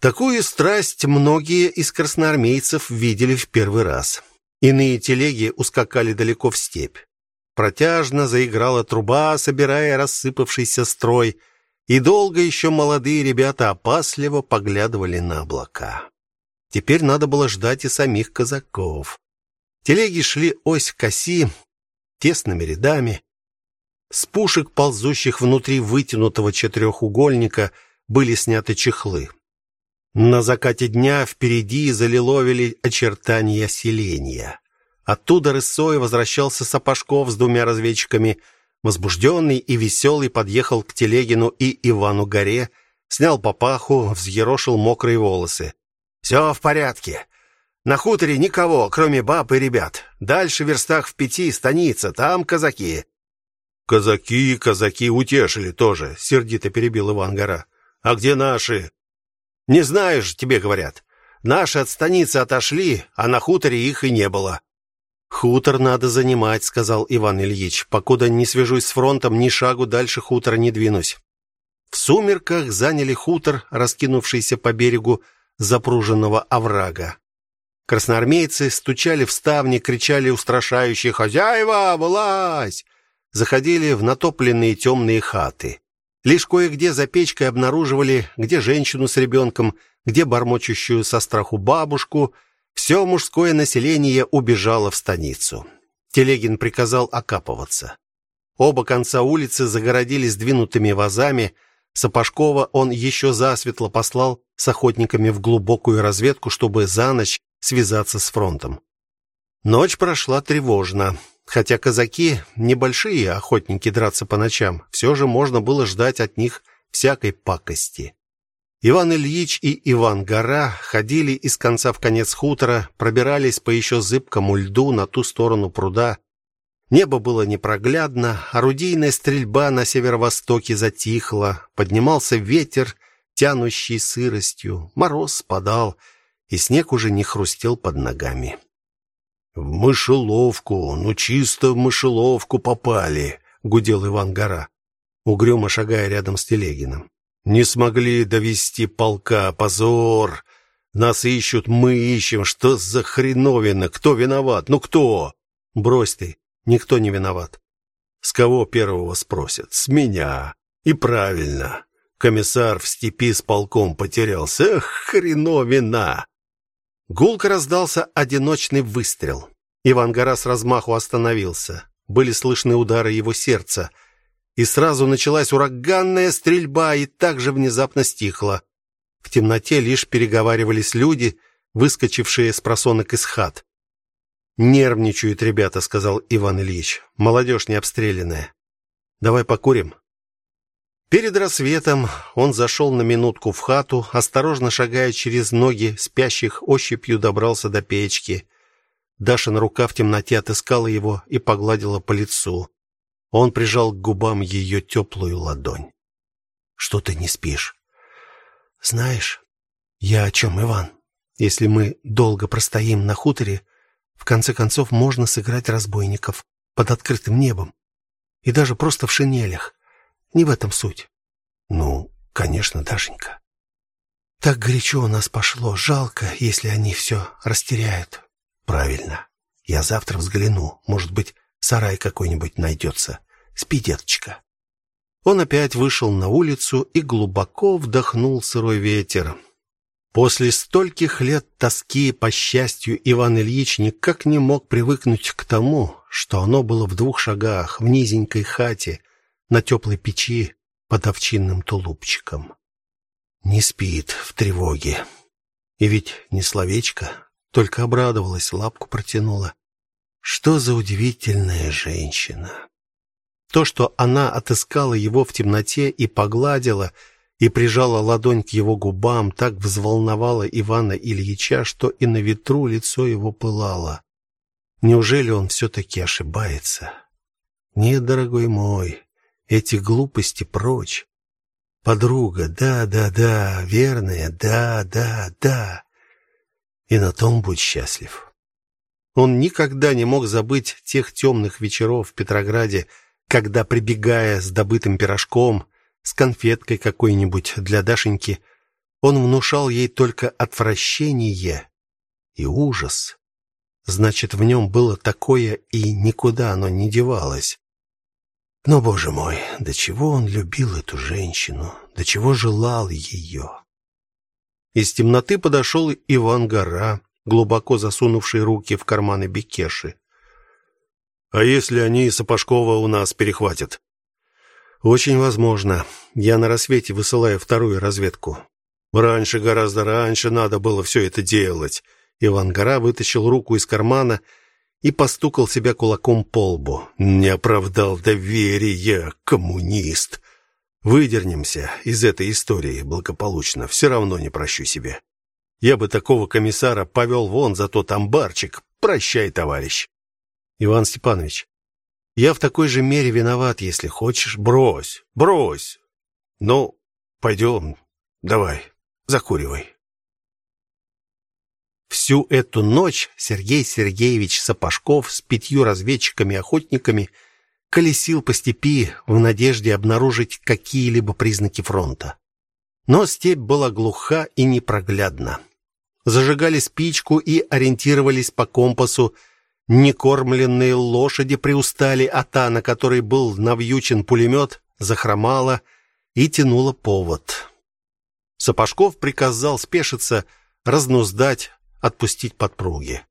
Такую страсть многие из красноармейцев видели в первый раз. Иные телеги ускакали далеко в степь. Протяжно заиграла труба, собирая рассыпавшийся строй, и долго еще молодые ребята опасливо поглядывали на облака. Теперь надо было ждать и самих казаков. Телеги шли ось к оси, тесными рядами. С пушек, ползущих внутри вытянутого четырехугольника, были сняты чехлы. На закате дня впереди залиловили очертания селения. Оттуда рысой возвращался Сапожков с двумя разведчиками. Возбужденный и веселый подъехал к Телегину и Ивану Горе, снял папаху, взъерошил мокрые волосы. «Все в порядке. На хуторе никого, кроме баб и ребят. Дальше в верстах в пяти станица, там казаки». «Казаки, казаки утешили тоже», — сердито перебил Иван Гора. «А где наши?» Не знаешь, тебе говорят. Наши от станицы отошли, а на хуторе их и не было. Хутор надо занимать, сказал Иван Ильич. Покуда не свяжусь с фронтом, ни шагу дальше хутора не двинусь. В сумерках заняли хутор, раскинувшийся по берегу запруженного оврага. Красноармейцы стучали в ставни, кричали устрашающе: "Хозяева, вылазь!" Заходили в натопленные темные хаты. Лишь кое-где за печкой обнаруживали, где женщину с ребенком, где бормочущую со страху бабушку. Все мужское население убежало в станицу. Телегин приказал окапываться. Оба конца улицы загородили сдвинутыми вазами. Сапожкова он еще засветло послал с охотниками в глубокую разведку, чтобы за ночь связаться с фронтом. Ночь прошла тревожно. Хотя казаки небольшие охотники драться по ночам, все же можно было ждать от них всякой пакости. Иван Ильич и Иван Гора ходили из конца в конец хутора, пробирались по еще зыбкому льду на ту сторону пруда. Небо было непроглядно, орудийная стрельба на северо-востоке затихла, поднимался ветер, тянущий сыростью, мороз спадал, и снег уже не хрустел под ногами. В мышеловку, ну чисто в мышеловку попали, гудел Иван Гора, угрюмо шагая рядом с Телегиным. Не смогли довести полка, позор. Нас ищут, мы ищем. Что за хреновина? Кто виноват? Ну кто? Брось ты, никто не виноват. С кого первого спросят? С меня. И правильно. Комиссар в степи с полком потерялся. Эх, хреновина. Гулко раздался одиночный выстрел. Иван Гора с размаху остановился. Были слышны удары его сердца и сразу началась ураганная стрельба и также внезапно стихла. В темноте лишь переговаривались люди, выскочившие с просонок из хат. Нервничают ребята, сказал Иван Ильич. Молодежь не обстрелянная. Давай покурим. Перед рассветом он зашел на минутку в хату, осторожно шагая через ноги спящих, ощупью добрался до печки. Дашина рука в темноте отыскала его и погладила по лицу. Он прижал к губам ее теплую ладонь. Что ты не спишь? Знаешь, я о чем, Иван? Если мы долго простоим на хуторе, в конце концов можно сыграть разбойников под открытым небом и даже просто в шинелях. Не в этом суть. Ну, конечно, Дашенька. Так горячо у нас пошло, жалко, если они все растеряют. Правильно. Я завтра взгляну, может быть, сарай какой-нибудь найдется. Спи, деточка. Он опять вышел на улицу и глубоко вдохнул сырой ветер. После стольких лет тоски по счастью Иван Ильич никак не мог привыкнуть к тому, что оно было в двух шагах, в низенькой хате, на теплой печи под овчинным тулупчиком. Не спит в тревоге. И ведь не словечко, только обрадовалась, лапку протянула. Что за удивительная женщина. То, что она отыскала его в темноте и погладила и прижала ладонь к его губам, так взволновало Ивана Ильича, что и на ветру лицо его пылало. Неужели он все таки ошибается? Нет, дорогой мой, эти глупости прочь. Подруга, да, да, да, верная, да, да, да. И на том будь счастлив. Он никогда не мог забыть тех темных вечеров в Петрограде, когда прибегая с добытым пирожком, с конфеткой какой-нибудь для Дашеньки, он внушал ей только отвращение и ужас. Значит, в нем было такое и никуда оно не девалось. Но, боже мой, до чего он любил эту женщину, до чего желал ее. Из темноты подошел Иван Гора, глубоко засунувший руки в карманы бекеши. А если они Сапожкова у нас перехватят? Очень возможно. Я на рассвете высылаю вторую разведку. Раньше, гораздо раньше надо было все это делать. Иван Гора вытащил руку из кармана постукал себя кулаком по лбу. Не оправдал доверия, коммунист. Выдернемся из этой истории благополучно, все равно не прощу себе. Я бы такого комиссара повел вон за тот амбарчик. Прощай, товарищ. Иван Степанович, я в такой же мере виноват, если хочешь. Брось, брось. Ну, пойдем, давай, закуривай. Всю эту ночь Сергей Сергеевич Сапожков с пятью разведчиками-охотниками колесил по степи в надежде обнаружить какие-либо признаки фронта. Но степь была глуха и непроглядна. Зажигали спичку и ориентировались по компасу. Некормленные лошади приустали, а та, на которой был навьючен пулемет, захромала и тянула повод. Сапожков приказал спешиться, разнуздать, отпустить подпруги.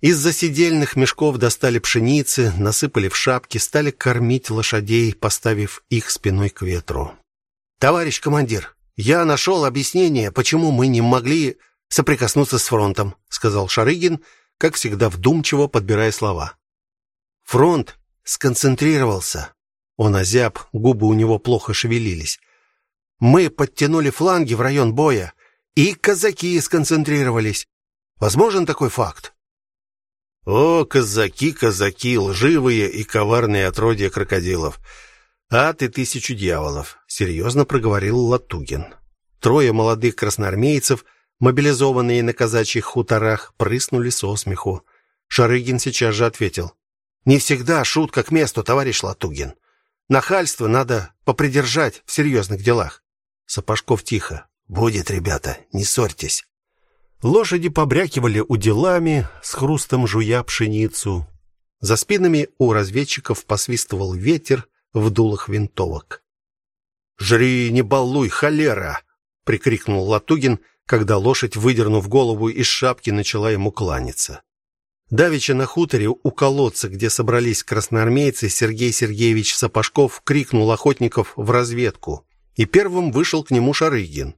Из засидельных мешков достали пшеницы, насыпали в шапки, стали кормить лошадей, поставив их спиной к ветру. Товарищ командир, я нашел объяснение, почему мы не могли соприкоснуться с фронтом, сказал Шарыгин, как всегда вдумчиво подбирая слова. Фронт сконцентрировался. Он озяб, губы у него плохо шевелились. Мы подтянули фланги в район боя, и казаки сконцентрировались. Возможен такой факт? О, казаки, казаки, лживые и коварные отродья крокодилов. А ты тысячу дьяволов, серьезно проговорил Латугин. Трое молодых красноармейцев, мобилизованные на казачьих хуторах, прыснули со смеху. Шарыгин сейчас же ответил: "Не всегда шутка к месту, товарищ Латугин. Нахальство надо попридержать в серьезных делах". Сапожков тихо: "Будет, ребята, не ссорьтесь". Лошади побрякивали уделами, с хрустом жуя пшеницу. За спинами у разведчиков посвистывал ветер в дулах винтовок. "Жри, не балуй, холера!" прикрикнул Латугин, когда лошадь, выдернув голову из шапки, начала ему кланяться. Давеча на хуторе у колодца, где собрались красноармейцы, Сергей Сергеевич Сапожков крикнул охотников в разведку, и первым вышел к нему Шарыгин.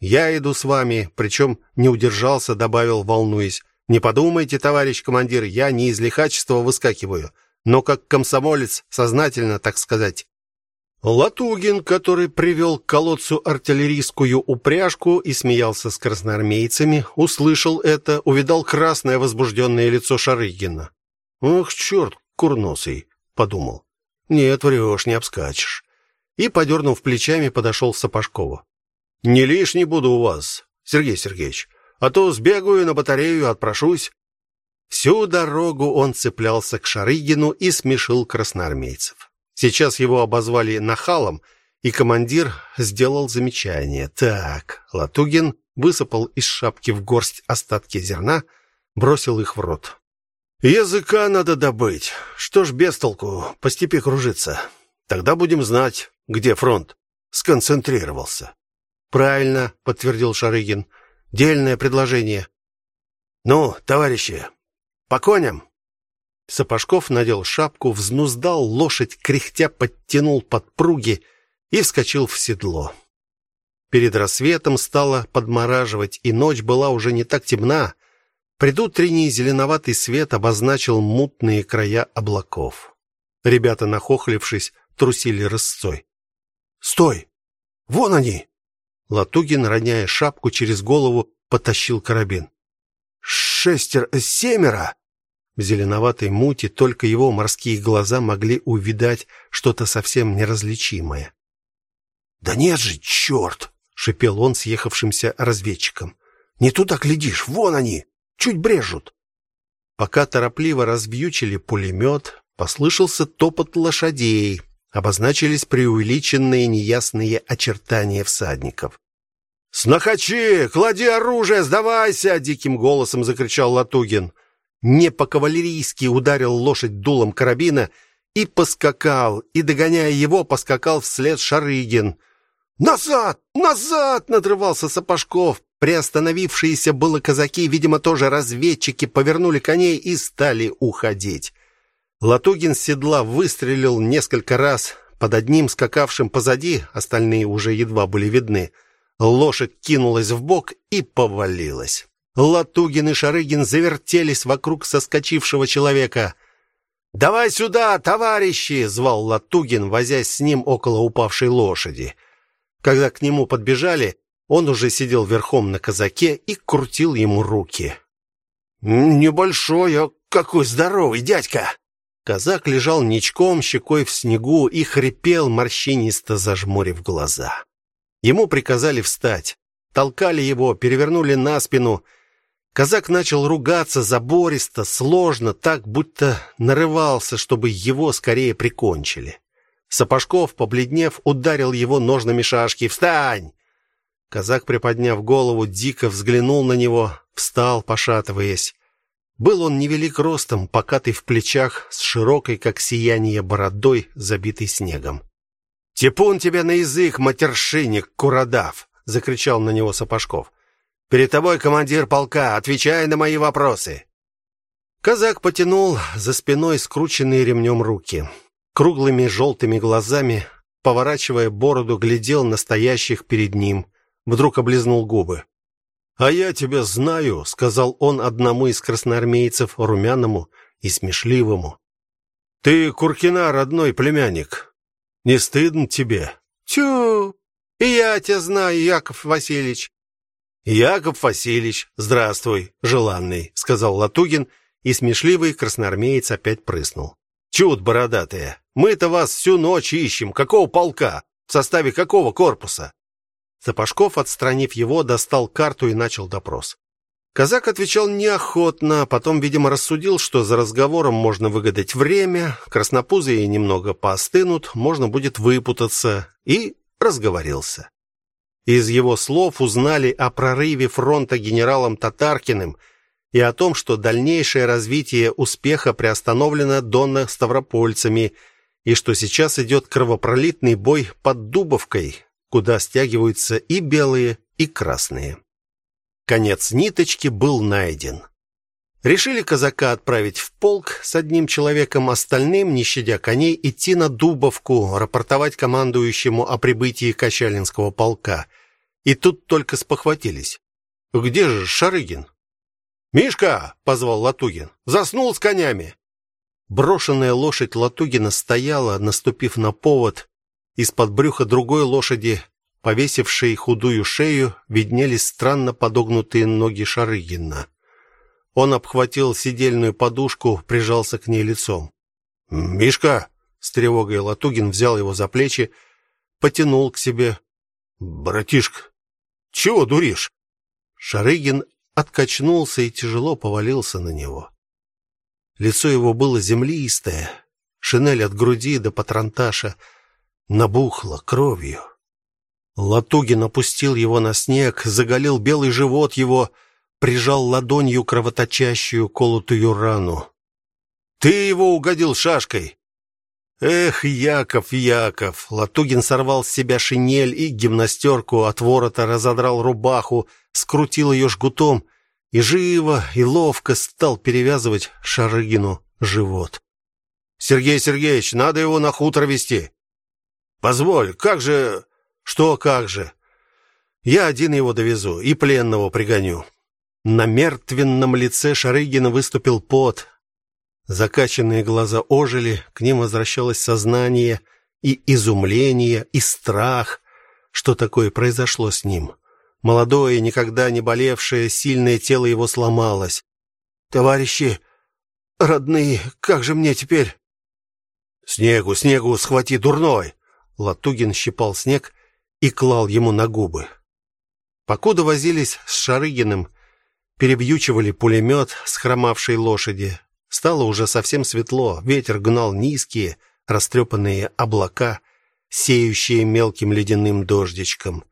Я иду с вами, причем не удержался, добавил, волнуясь: "Не подумайте, товарищ командир, я не из лихачества выскакиваю, но как комсомолец, сознательно, так сказать". Латугин, который привел к колодцу артиллерийскую упряжку и смеялся с красноармейцами, услышал это, увидал красное возбужденное лицо Шарыгина. "Ох, черт, курносый", подумал. "Нет, врешь, не обскачешь". И подернув плечами, подошел к Сапожкову. Не лишний буду у вас, Сергей Сергеевич, а то сбегаю на батарею, отпрошусь. Всю дорогу он цеплялся к Шарыгину и смешил красноармейцев. Сейчас его обозвали нахалом, и командир сделал замечание. Так, Латугин высыпал из шапки в горсть остатки зерна, бросил их в рот. Языка надо добыть. Что ж без толку по степи кружиться? Тогда будем знать, где фронт сконцентрировался. Правильно, подтвердил Шарыгин. Дельное предложение. Ну, товарищи, по коням. Сапожков надел шапку, взнуздал лошадь, кряхтя подтянул подпруги и вскочил в седло. Перед рассветом стало подмораживать, и ночь была уже не так темна. Предутренний зеленоватый свет обозначил мутные края облаков. Ребята, нахохлившись, трусили рысцой. "Стой! Вон они!" Латугин, роняя шапку через голову, потащил карабин. Шестер, семеро. В зеленоватой мути только его морские глаза могли увидать что-то совсем неразличимое. Да нет же, черт!» — шипел он съехавшимся разведчикам. Не туда глядишь, вон они, чуть брежут. Пока торопливо развьючили пулемет, послышался топот лошадей обозначились преувеличенные неясные очертания всадников. "Снахачи, клади оружие, сдавайся!" диким голосом закричал Латугин. Не по-кавалерийски ударил лошадь дулом карабина и поскакал, и догоняя его, поскакал вслед Шарыгин. "Назад! Назад!" надрывался Сапожков. Приостановившиеся было казаки, видимо, тоже разведчики, повернули коней и стали уходить. Латугин с седла выстрелил несколько раз под одним скакавшим позади, остальные уже едва были видны. Лошадь кинулась в бок и повалилась. Латугин и Шарыгин завертелись вокруг соскочившего человека. "Давай сюда, товарищи!" звал Латугин, возясь с ним около упавшей лошади. Когда к нему подбежали, он уже сидел верхом на казаке и крутил ему руки. "Небольшой, а какой здоровый дядька!" Казак лежал ничком, щекой в снегу и хрипел, морщинисто зажмурив глаза. Ему приказали встать. Толкали его, перевернули на спину. Казак начал ругаться забористо, сложно, так будто нарывался, чтобы его скорее прикончили. Сапожков, побледнев, ударил его ножными шашки. "Встань!" Казак, приподняв голову, дико взглянул на него, встал, пошатываясь. Был он невелик ростом, покатый в плечах, с широкой, как сияние, бородой, забитой снегом. "Типун тебе на язык, матершинник, куродав!" закричал на него Сапожков. Перед тобой командир полка, отвечай на мои вопросы. Казак потянул за спиной скрученные ремнем руки. Круглыми желтыми глазами, поворачивая бороду, глядел на стоящих перед ним. Вдруг облизнул губы. "А я тебя знаю", сказал он одному из красноармейцев, румяному и смешливому. "Ты Куркина родной племянник. Не стыдно тебе?" "Тю, и я тебя знаю, Яков Васильевич. Яков Васильевич, здравствуй, желанный, сказал Латугин, и смешливый красноармеец опять прыснул. Чуд бородатые. Мы-то вас всю ночь ищем. Какого полка? В составе какого корпуса? Сапожков, отстранив его, достал карту и начал допрос. Казак отвечал неохотно, потом, видимо, рассудил, что за разговором можно выгадать время, краснопузые немного поостынут, можно будет выпутаться, и разговорился. Из его слов узнали о прорыве фронта генералом Татаркиным и о том, что дальнейшее развитие успеха приостановлено донно-ставропольцами и что сейчас идет кровопролитный бой под Дубовкой, куда стягиваются и белые, и красные. Конец ниточки был найден. Решили казака отправить в полк с одним человеком, остальным, не щадя коней, идти на Дубовку, рапортовать командующему о прибытии Качалинского полка – и тут только спохватились. Где же Шарыгин? Мишка, позвал Латугин. Заснул с конями. Брошенная лошадь Латугина стояла, наступив на повод. Из-под брюха другой лошади, повесившей худую шею, виднелись странно подогнутые ноги Шарыгина. Он обхватил сидельную подушку, прижался к ней лицом. "Мишка", с тревогой Латугин взял его за плечи, потянул к себе. "Братишка, чего дуришь? Шарыгин откачнулся и тяжело повалился на него. Лицо его было землистое, шинель от груди до патронташа набухла кровью. Латугин опустил его на снег, заголил белый живот его, прижал ладонью кровоточащую колотую рану. Ты его угодил шашкой. Эх, Яков, Яков. Латугин сорвал с себя шинель и гимнастерку от ворота, разодрал рубаху, скрутил ее жгутом и живо и ловко стал перевязывать Шарыгину живот. Сергей Сергеевич, надо его на хутор везти. Позволь, как же, что как же? Я один его довезу и пленного пригоню. На мертвенном лице Шарыгина выступил пот. Закачанные глаза ожили, к ним возвращалось сознание и изумление, и страх, что такое произошло с ним. Молодое, никогда не болевшее, сильное тело его сломалось. Товарищи, родные, как же мне теперь? Снегу, снегу, схвати дурной. Латугин щипал снег и клал ему на губы. Покуда возились с Шарыгиным, перебьючивали пулемет с хромавшей лошади, Стало уже совсем светло, ветер гнал низкие, растрепанные облака, сеющие мелким ледяным дождичком.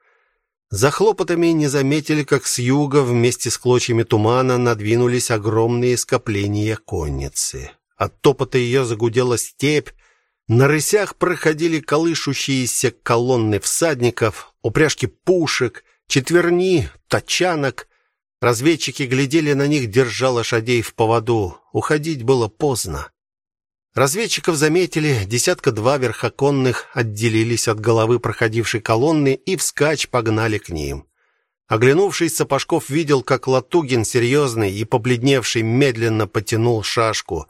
За хлопотами не заметили, как с юга вместе с клочьями тумана надвинулись огромные скопления конницы. От топота ее загудела степь, на рысях проходили колышущиеся колонны всадников, упряжки пушек, четверни, тачанок. Разведчики глядели на них, держа лошадей в поводу. Уходить было поздно. Разведчиков заметили, десятка два верхоконных отделились от головы проходившей колонны и вскачь погнали к ним. Оглянувшись, Сапожков видел, как Латугин, серьезный и побледневший, медленно потянул шашку.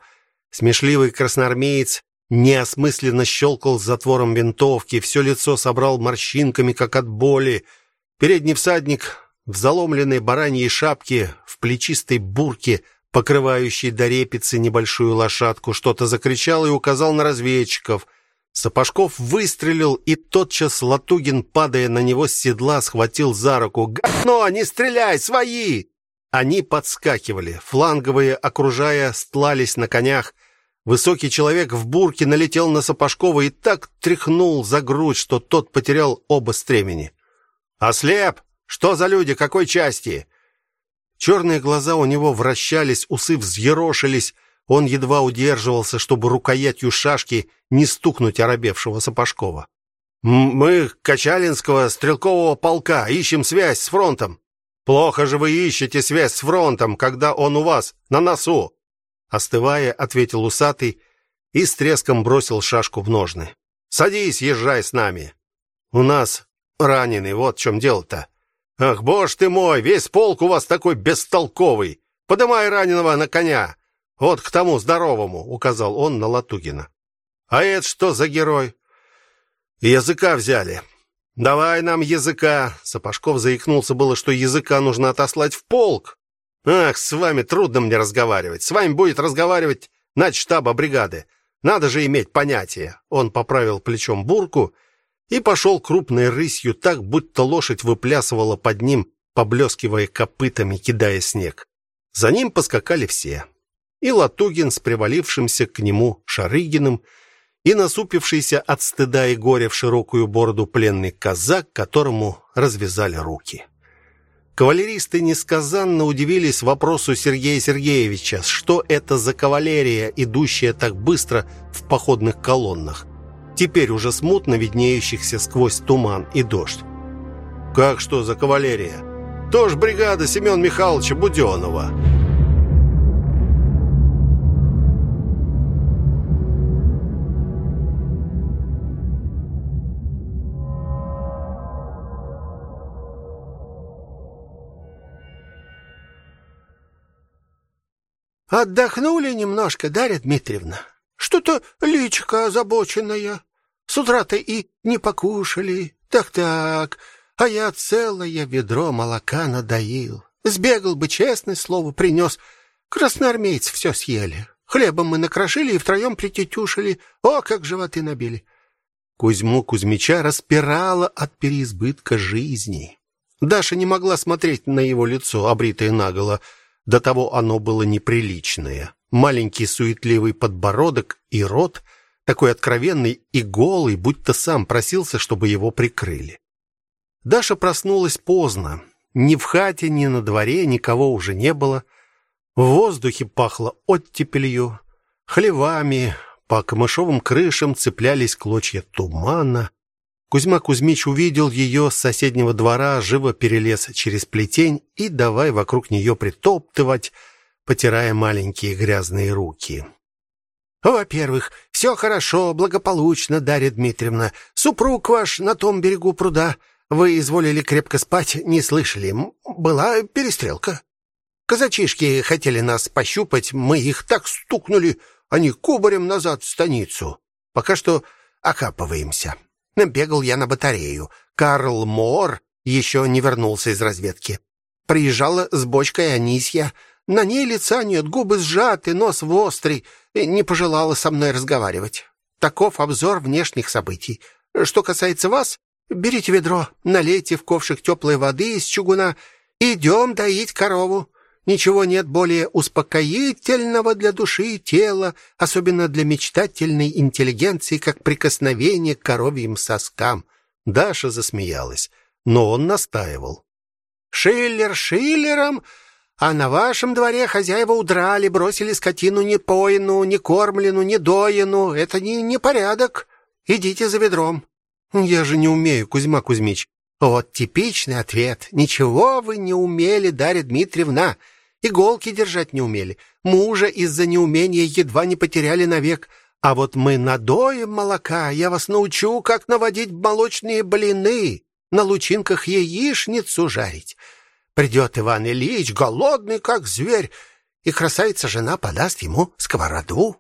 Смешливый красноармеец неосмысленно щелкал затвором винтовки, все лицо собрал морщинками, как от боли. Передний всадник в заломленной бараньей шапке, в плечистой бурке, покрывающей до репицы небольшую лошадку, что-то закричал и указал на разведчиков. Сапожков выстрелил, и тотчас Латугин, падая на него с седла, схватил за руку. "Говно, не стреляй, свои!" Они подскакивали, фланговые, окружая, стлались на конях. Высокий человек в бурке налетел на Сапожкова и так тряхнул за грудь, что тот потерял оба стремени. «Ослеп! Что за люди? Какой части?» Черные глаза у него вращались, усы взъерошились. Он едва удерживался, чтобы рукоятью шашки не стукнуть оробевшего Сапожкова. «Мы Качалинского стрелкового полка, ищем связь с фронтом». Плохо же вы ищете связь с фронтом, когда он у вас на носу, остывая, ответил усатый и с треском бросил шашку в ножны. Садись, езжай с нами. У нас раненый, вот в чем дело-то. Ах, боже ты мой, весь полк у вас такой бестолковый. Подымай раненого на коня. Вот к тому здоровому, указал он на Латугина. А это что за герой? Языка взяли. Давай нам языка. Сапожков заикнулся было, что языка нужно отослать в полк. Ах, с вами трудно мне разговаривать. С вами будет разговаривать начштаба бригады. Надо же иметь понятие. Он поправил плечом бурку и пошел крупной рысью, так будто лошадь выплясывала под ним, поблескивая копытами, кидая снег. За ним поскакали все. И Латугин с привалившимся к нему Шарыгиным, и насупившийся от стыда и горя в широкую бороду пленный казак, которому развязали руки. Кавалеристы несказанно удивились вопросу Сергея Сергеевича, что это за кавалерия, идущая так быстро в походных колоннах, теперь уже смутно виднеющихся сквозь туман и дождь. Как что за кавалерия? Тоже бригада Семен Михайловича Буденова. Отдохнули немножко, Дарья Дмитриевна. Что-то личико озабоченное. С утра-то и не покушали. Так-так, а я целое ведро молока надоил. Сбегал бы, честное слово, принес. Красноармейцы все съели. Хлебом мы накрошили и втроем притетюшили. О, как животы набили. Кузьму Кузьмича распирало от переизбытка жизни. Даша не могла смотреть на его лицо, обритое наголо, до того оно было неприличное. Маленький суетливый подбородок и рот, такой откровенный и голый, будто сам просился, чтобы его прикрыли. Даша проснулась поздно. Ни в хате, ни на дворе никого уже не было. В воздухе пахло оттепелью, хлевами, по камышовым крышам цеплялись клочья тумана. Кузьма Кузьмич увидел ее с соседнего двора, живо перелез через плетень и давай вокруг нее притоптывать, потирая маленькие грязные руки. Во-первых, все хорошо, благополучно, Дарья Дмитриевна. Супруг ваш на том берегу пруда. Вы изволили крепко спать, не слышали. Была перестрелка. Казачишки хотели нас пощупать, мы их так стукнули, они кубарем назад в станицу. Пока что окапываемся. Бегал я на батарею. Карл Мор еще не вернулся из разведки. Приезжала с бочкой Анисья. На ней лица нет, губы сжаты, нос вострый. Не пожелала со мной разговаривать. Таков обзор внешних событий. Что касается вас, берите ведро, налейте в ковшик теплой воды из чугуна. Идем доить корову. Ничего нет более успокоительного для души и тела, особенно для мечтательной интеллигенции, как прикосновение к коровьим соскам. Даша засмеялась, но он настаивал. Шиллер Шиллером, а на вашем дворе хозяева удрали, бросили скотину не поину, не кормлену, не доину. Это не не порядок. Идите за ведром. Я же не умею, Кузьма Кузьмич. Вот типичный ответ. Ничего вы не умели, Дарья Дмитриевна. Иголки держать не умели. Мужа из-за неумения едва не потеряли навек. А вот мы надоем молока. Я вас научу, как наводить молочные блины, на лучинках яичницу жарить. Придет Иван Ильич, голодный как зверь, и красавица жена подаст ему сковороду.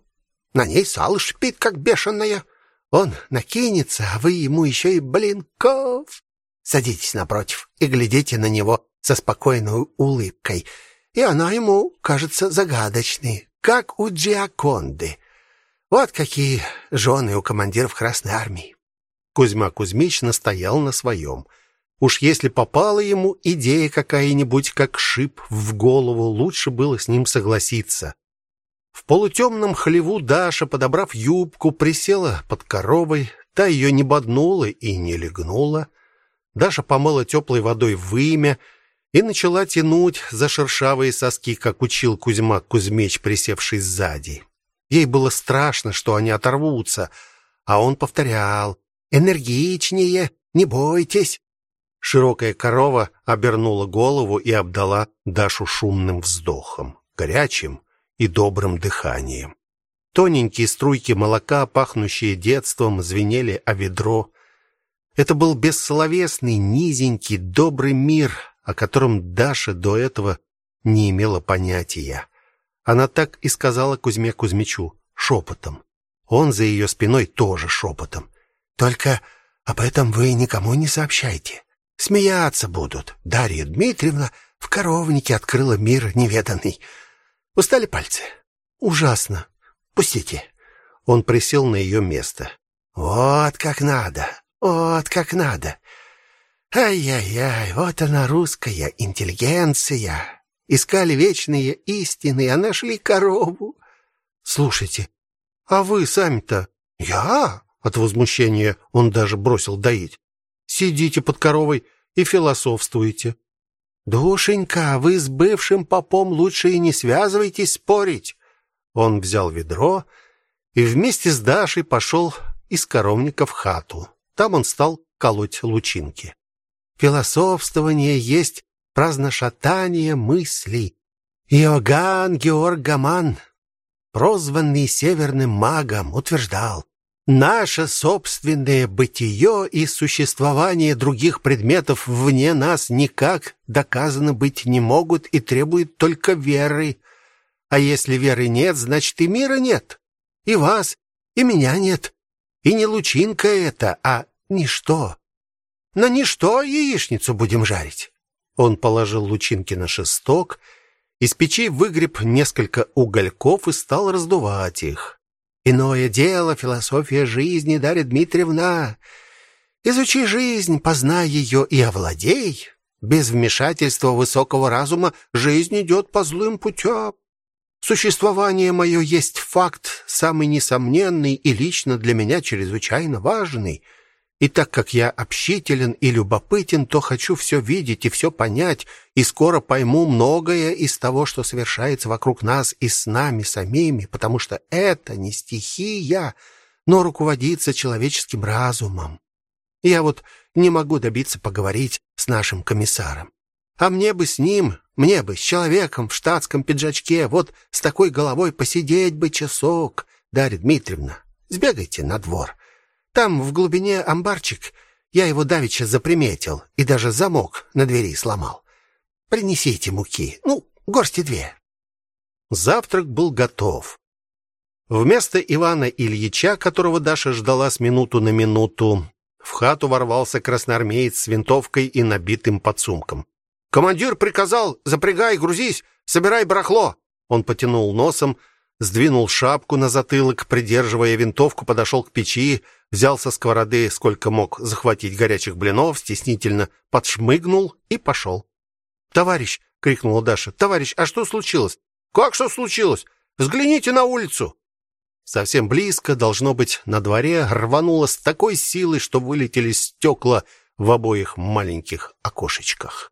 На ней сало шипит, как бешеная. Он накинется, а вы ему еще и блинков. Садитесь напротив и глядите на него со спокойной улыбкой — и она ему кажется загадочной, как у Джиаконды. Вот какие жены у командиров Красной армии. Кузьма Кузьмич настоял на своем. Уж если попала ему идея какая-нибудь как шип в голову, лучше было с ним согласиться. В полутемном хлеву Даша, подобрав юбку, присела под коровой, та ее не боднула и не легнула. Даша помыла теплой водой вымя и начала тянуть за шершавые соски, как учил Кузьма Кузьмич, присевший сзади. Ей было страшно, что они оторвутся, а он повторял: "Энергичнее, не бойтесь". Широкая корова обернула голову и обдала Дашу шумным вздохом, горячим и добрым дыханием. Тоненькие струйки молока, пахнущие детством, звенели о ведро. Это был бессловесный, низенький, добрый мир, о котором Даша до этого не имела понятия. Она так и сказала Кузьме Кузьмичу шепотом. Он за ее спиной тоже шепотом. Только об этом вы никому не сообщайте. Смеяться будут. Дарья Дмитриевна в коровнике открыла мир неведанный. Устали пальцы? Ужасно. Пустите. Он присел на ее место. Вот как надо. Вот как надо. Ай-яй-яй, вот она русская интеллигенция. Искали вечные истины, а нашли корову. Слушайте, а вы сами-то? Я? От возмущения он даже бросил доить. Сидите под коровой и философствуете. Душенька, вы с бывшим попом лучше и не связывайтесь спорить. Он взял ведро и вместе с Дашей пошел из коровника в хату. Там он стал колоть лучинки. Философствование есть праздношатание мыслей. Иоганн Георг Гаман, прозванный северным магом, утверждал: Наше собственное бытие и существование других предметов вне нас никак доказано быть не могут и требуют только веры. А если веры нет, значит и мира нет. И вас, и меня нет. И не лучинка это, а ничто. На ничто яичницу будем жарить. Он положил лучинки на шесток, из печи выгреб несколько угольков и стал раздувать их. Иное дело философия жизни, Дарья Дмитриевна. Изучи жизнь, познай ее и овладей. Без вмешательства высокого разума жизнь идет по злым путям. Существование мое есть факт самый несомненный и лично для меня чрезвычайно важный. И так как я общителен и любопытен, то хочу все видеть и все понять, и скоро пойму многое из того, что совершается вокруг нас и с нами самими, потому что это не стихия, но руководится человеческим разумом. Я вот не могу добиться поговорить с нашим комиссаром. А мне бы с ним, мне бы с человеком в штатском пиджачке, вот с такой головой посидеть бы часок. Дарья Дмитриевна, сбегайте на двор. Там в глубине амбарчик. Я его давеча заприметил и даже замок на двери сломал. Принесите муки. Ну, горсти две. Завтрак был готов. Вместо Ивана Ильича, которого Даша ждала с минуту на минуту, в хату ворвался красноармеец с винтовкой и набитым подсумком. Командир приказал: "Запрягай, грузись, собирай барахло". Он потянул носом, сдвинул шапку на затылок, придерживая винтовку, подошел к печи, взял со сковороды сколько мог захватить горячих блинов, стеснительно подшмыгнул и пошел. "Товарищ!" крикнула Даша. "Товарищ, а что случилось?" "Как что случилось? Взгляните на улицу!" Совсем близко, должно быть, на дворе рвануло с такой силой, что вылетели стекла в обоих маленьких окошечках.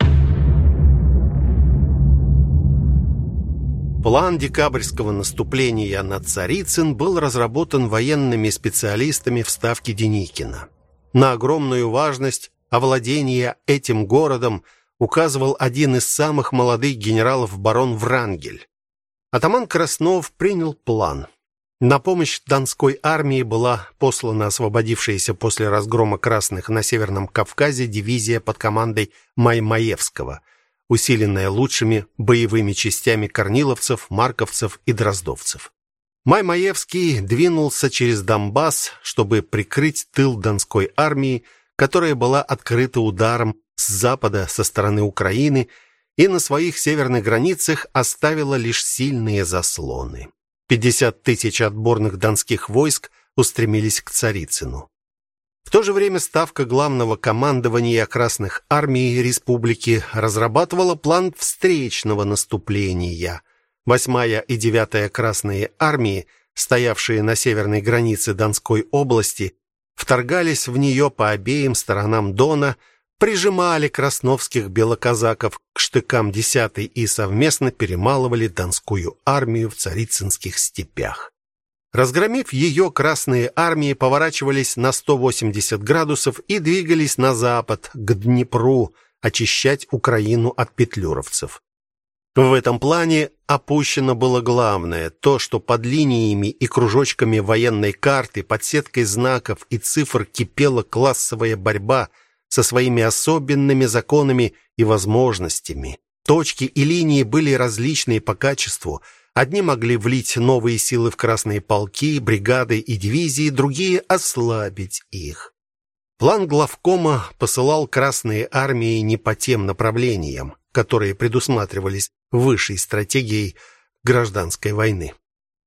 План декабрьского наступления на Царицын был разработан военными специалистами в ставке Деникина. На огромную важность овладения этим городом указывал один из самых молодых генералов барон Врангель. Атаман Краснов принял план. На помощь Донской армии была послана освободившаяся после разгрома красных на Северном Кавказе дивизия под командой Маймаевского – усиленная лучшими боевыми частями корниловцев, марковцев и дроздовцев. Маймаевский двинулся через Донбасс, чтобы прикрыть тыл Донской армии, которая была открыта ударом с запада со стороны Украины и на своих северных границах оставила лишь сильные заслоны. 50 тысяч отборных донских войск устремились к Царицыну. В то же время ставка главного командования Красных армий республики разрабатывала план встречного наступления. Восьмая и девятая Красные армии, стоявшие на северной границе Донской области, вторгались в нее по обеим сторонам Дона, прижимали красновских белоказаков к штыкам десятой и совместно перемалывали Донскую армию в царицынских степях. Разгромив ее, красные армии поворачивались на 180 градусов и двигались на запад, к Днепру, очищать Украину от петлюровцев. В этом плане опущено было главное то, что под линиями и кружочками военной карты, под сеткой знаков и цифр кипела классовая борьба со своими особенными законами и возможностями. Точки и линии были различные по качеству. Одни могли влить новые силы в красные полки, бригады и дивизии, другие ослабить их. План главкома посылал красные армии не по тем направлениям, которые предусматривались высшей стратегией гражданской войны.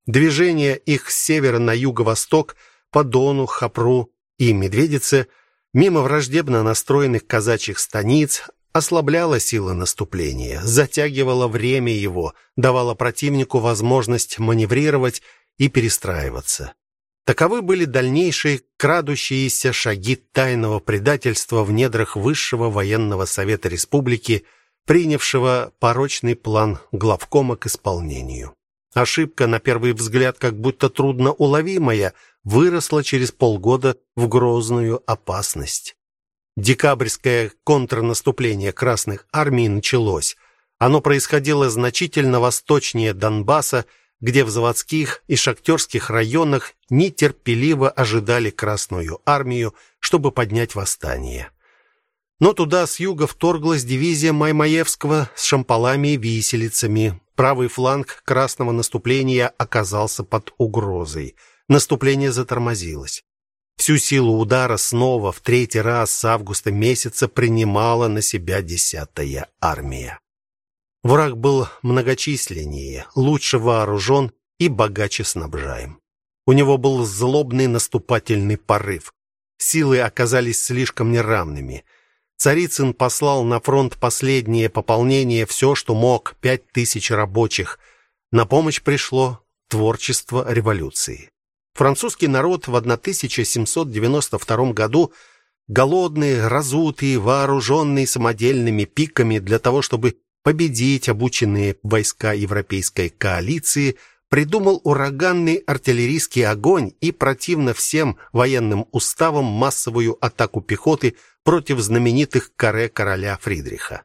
Движение их с севера на юго-восток по Дону, Хапру и Медведице мимо враждебно настроенных казачьих станиц ослабляло силы наступления, затягивало время его, давало противнику возможность маневрировать и перестраиваться. Таковы были дальнейшие крадущиеся шаги тайного предательства в недрах высшего военного совета республики принявшего порочный план главкома к исполнению. Ошибка, на первый взгляд, как будто трудно уловимая, выросла через полгода в грозную опасность. Декабрьское контрнаступление красных армий началось. Оно происходило значительно восточнее Донбасса, где в заводских и шахтерских районах нетерпеливо ожидали Красную армию, чтобы поднять восстание. Но туда с юга вторглась дивизия Маймаевского с шампалами и виселицами. Правый фланг красного наступления оказался под угрозой. Наступление затормозилось. Всю силу удара снова в третий раз с августа месяца принимала на себя десятая армия. Враг был многочисленнее, лучше вооружен и богаче снабжаем. У него был злобный наступательный порыв. Силы оказались слишком неравными – Царицын послал на фронт последнее пополнение, все, что мог, пять тысяч рабочих. На помощь пришло творчество революции. Французский народ в 1792 году голодный, разутый, вооруженный самодельными пиками для того, чтобы победить обученные войска европейской коалиции, придумал ураганный артиллерийский огонь и противно всем военным уставам массовую атаку пехоты против знаменитых каре короля Фридриха.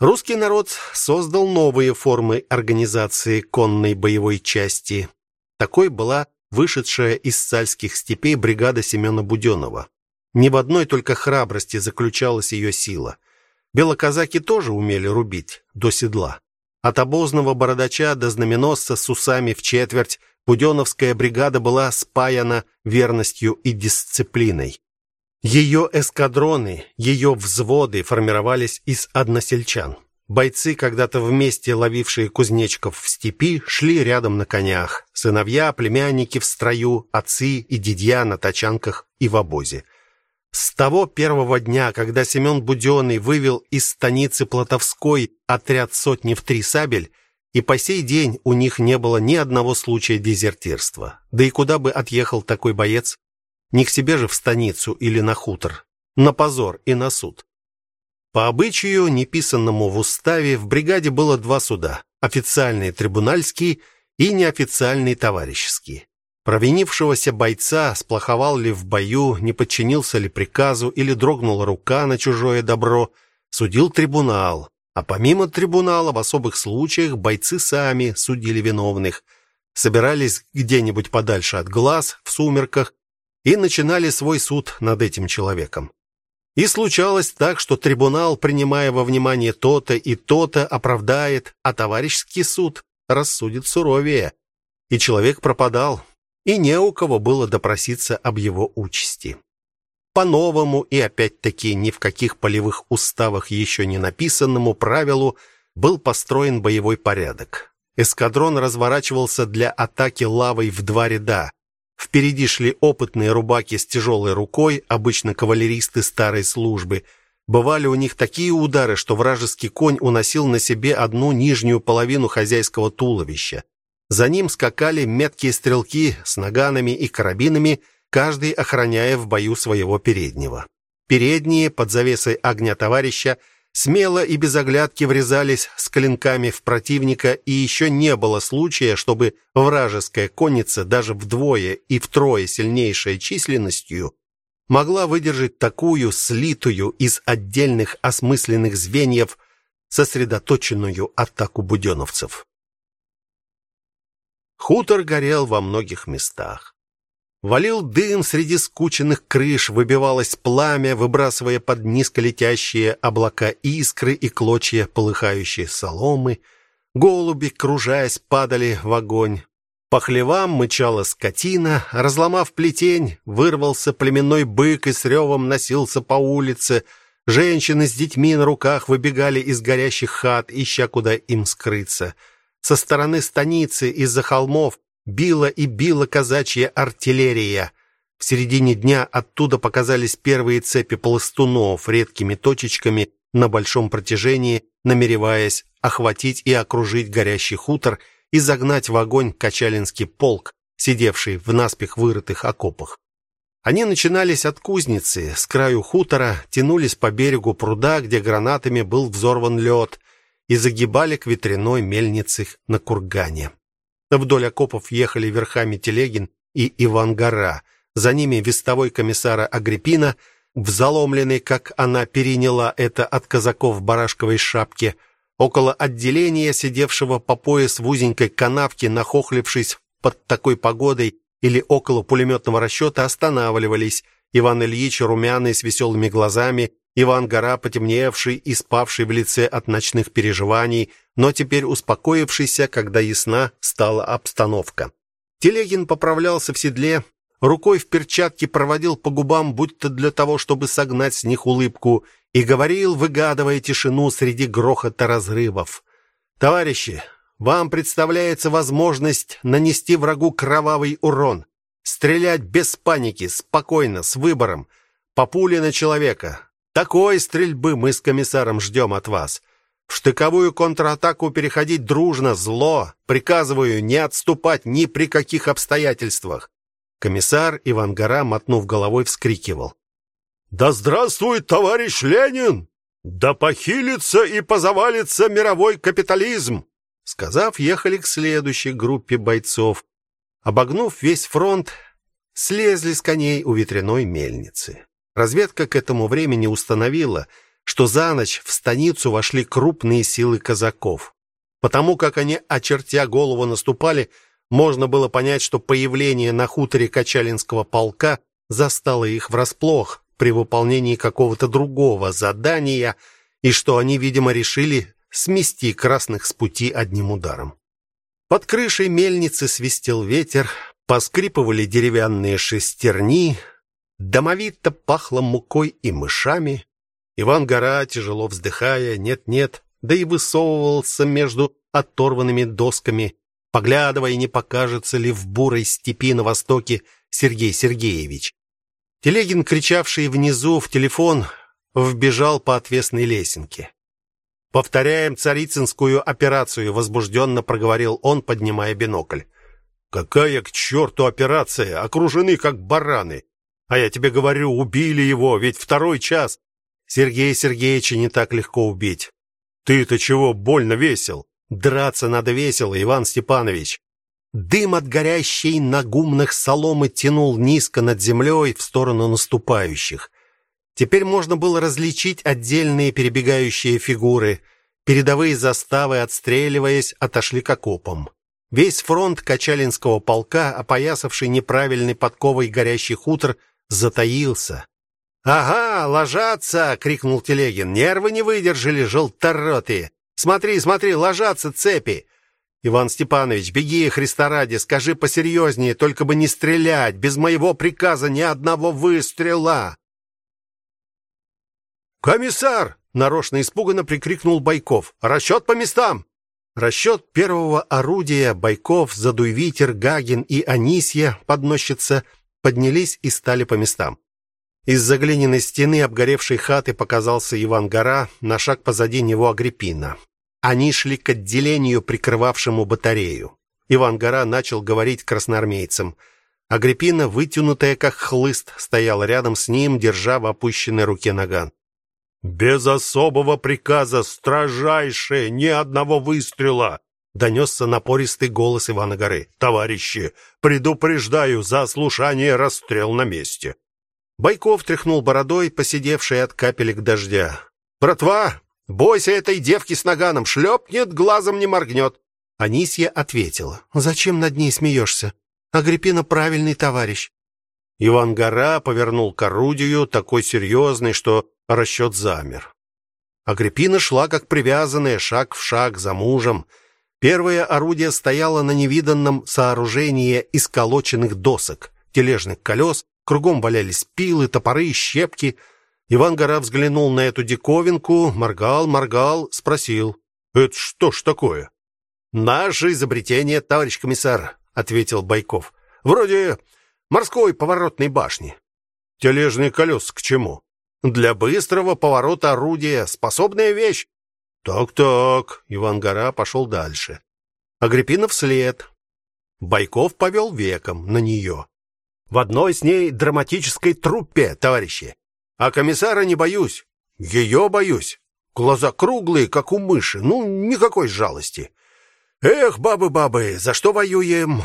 Русский народ создал новые формы организации конной боевой части. Такой была вышедшая из цальских степей бригада Семена Буденова. Не в одной только храбрости заключалась ее сила. Белоказаки тоже умели рубить до седла. От обозного бородача до знаменосца с усами в четверть Буденовская бригада была спаяна верностью и дисциплиной. Ее эскадроны, ее взводы формировались из односельчан. Бойцы, когда-то вместе ловившие кузнечиков в степи, шли рядом на конях. Сыновья, племянники в строю, отцы и дедья на тачанках и в обозе. С того первого дня, когда Семен Будённый вывел из станицы Платовской отряд сотни в три сабель, и по сей день у них не было ни одного случая дезертирства. Да и куда бы отъехал такой боец? Не к себе же в станицу или на хутор, на позор и на суд. По обычаю, неписанному в уставе, в бригаде было два суда: официальный трибунальский и неофициальный товарищеский. Провинившегося бойца, сплоховал ли в бою, не подчинился ли приказу или дрогнула рука на чужое добро, судил трибунал. А помимо трибунала в особых случаях бойцы сами судили виновных, собирались где-нибудь подальше от глаз в сумерках и начинали свой суд над этим человеком. И случалось так, что трибунал, принимая во внимание то-то и то-то, оправдает, а товарищеский суд рассудит суровее. И человек пропадал, и не у кого было допроситься об его участи. По-новому и опять-таки ни в каких полевых уставах еще не написанному правилу был построен боевой порядок. Эскадрон разворачивался для атаки лавой в два ряда, Впереди шли опытные рубаки с тяжелой рукой, обычно кавалеристы старой службы. Бывали у них такие удары, что вражеский конь уносил на себе одну нижнюю половину хозяйского туловища. За ним скакали меткие стрелки с наганами и карабинами, каждый охраняя в бою своего переднего. Передние под завесой огня товарища смело и без оглядки врезались с клинками в противника, и еще не было случая, чтобы вражеская конница даже вдвое и втрое сильнейшей численностью могла выдержать такую слитую из отдельных осмысленных звеньев сосредоточенную атаку буденовцев. Хутор горел во многих местах. Валил дым среди скученных крыш, выбивалось пламя, выбрасывая под низко летящие облака искры и клочья полыхающей соломы. Голуби, кружаясь, падали в огонь. По хлевам мычала скотина, разломав плетень, вырвался племенной бык и с ревом носился по улице. Женщины с детьми на руках выбегали из горящих хат, ища куда им скрыться. Со стороны станицы из-за холмов била и била казачья артиллерия. В середине дня оттуда показались первые цепи пластунов редкими точечками на большом протяжении, намереваясь охватить и окружить горящий хутор и загнать в огонь Качалинский полк, сидевший в наспех вырытых окопах. Они начинались от кузницы, с краю хутора, тянулись по берегу пруда, где гранатами был взорван лед, и загибали к ветряной мельнице на кургане. Вдоль окопов ехали верхами Телегин и Иван Гора. За ними вестовой комиссара Агриппина, в заломленной, как она переняла это от казаков барашковой шапке, около отделения, сидевшего по пояс в узенькой канавке, нахохлившись под такой погодой, или около пулеметного расчета останавливались. Иван Ильич, румяный, с веселыми глазами, Иван Гора, потемневший и спавший в лице от ночных переживаний, но теперь успокоившийся, когда ясна стала обстановка. Телегин поправлялся в седле, рукой в перчатке проводил по губам, будто для того, чтобы согнать с них улыбку, и говорил, выгадывая тишину среди грохота разрывов: "Товарищи, вам представляется возможность нанести врагу кровавый урон, стрелять без паники, спокойно, с выбором, по пуле на человека. Такой стрельбы мы с комиссаром ждем от вас. В штыковую контратаку переходить дружно, зло. Приказываю не отступать ни при каких обстоятельствах. Комиссар Иван Гора, мотнув головой, вскрикивал: "Да здравствует товарищ Ленин! Да похилится и позавалится мировой капитализм!" Сказав, ехали к следующей группе бойцов. Обогнув весь фронт, слезли с коней у ветряной мельницы. Разведка к этому времени установила, что за ночь в станицу вошли крупные силы казаков. Потому как они, очертя голову, наступали, можно было понять, что появление на хуторе Качалинского полка застало их врасплох при выполнении какого-то другого задания, и что они, видимо, решили смести красных с пути одним ударом. Под крышей мельницы свистел ветер, поскрипывали деревянные шестерни, Домовито пахло мукой и мышами. Иван Гора, тяжело вздыхая, нет-нет, да и высовывался между оторванными досками, поглядывая, не покажется ли в бурой степи на востоке Сергей Сергеевич. Телегин, кричавший внизу в телефон, вбежал по отвесной лесенке. Повторяем царицынскую операцию, возбужденно проговорил он, поднимая бинокль. Какая к черту операция? Окружены как бараны. А я тебе говорю, убили его, ведь второй час. Сергея Сергеевича не так легко убить. Ты-то чего больно весел? Драться надо весело, Иван Степанович. Дым от горящей на гумнах соломы тянул низко над землей в сторону наступающих. Теперь можно было различить отдельные перебегающие фигуры. Передовые заставы, отстреливаясь, отошли к окопам. Весь фронт Качалинского полка, опоясавший неправильной подковой горящий хутор, затаился. Ага, ложатся, крикнул Телегин. Нервы не выдержали желторотые. Смотри, смотри, ложатся цепи. Иван Степанович, беги, Христа ради, скажи посерьезнее, только бы не стрелять, без моего приказа ни одного выстрела. Комиссар, нарочно испуганно прикрикнул Байков. Расчет по местам. Расчет первого орудия Байков, Задуйвитер, Гагин и Анисья, подносчица, поднялись и стали по местам. Из-за глиняной стены обгоревшей хаты показался Иван Гора, на шаг позади него Агриппина. Они шли к отделению, прикрывавшему батарею. Иван Гора начал говорить красноармейцам. Агриппина, вытянутая как хлыст, стояла рядом с ним, держа в опущенной руке наган. Без особого приказа, строжайше, ни одного выстрела, донесся напористый голос Ивана Горы. Товарищи, предупреждаю, за слушание расстрел на месте. Байков тряхнул бородой, посидевший от капелек дождя. Братва, бойся этой девки с наганом, шлепнет, глазом не моргнет. Анисья ответила: "Зачем над ней смеешься? Агриппина правильный товарищ". Иван Гора повернул к орудию, такой серьезный, что расчет замер. Агриппина шла как привязанная, шаг в шаг за мужем. Первое орудие стояло на невиданном сооружении из колоченных досок, тележных колес, кругом валялись пилы, топоры и щепки. Иван Гора взглянул на эту диковинку, моргал, моргал, спросил: "Это что ж такое?" "Наше изобретение, товарищ комиссар", ответил Байков. "Вроде морской поворотной башни. Тележные колеса к чему?" Для быстрого поворота орудия способная вещь. Так-так, Иван Гора пошел дальше. Агриппина вслед. Байков повел веком на нее. В одной с ней драматической труппе, товарищи. А комиссара не боюсь, ее боюсь. Глаза круглые, как у мыши, ну никакой жалости. Эх, бабы-бабы, за что воюем?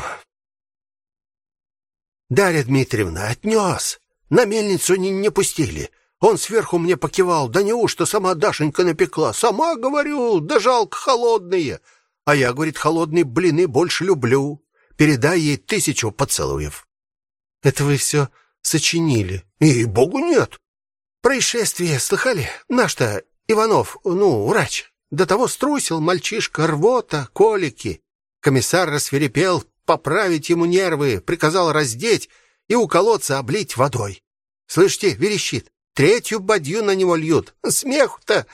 Дарья Дмитриевна отнес. На мельницу не, не пустили. Он сверху мне покивал: "Да неужто сама Дашенька напекла? Сама говорю, да жалко холодные". А я, говорит, холодные блины больше люблю. Передай ей тысячу поцелуев. Это вы все сочинили? И богу нет. Происшествие слыхали? Наш-то Иванов, ну, врач, до того струсил мальчишка, рвота, колики. Комиссар рассверепел, поправить ему нервы, приказал раздеть и у колодца облить водой. Слышите, верещит. Третью бадью на него льют. Смеху-то.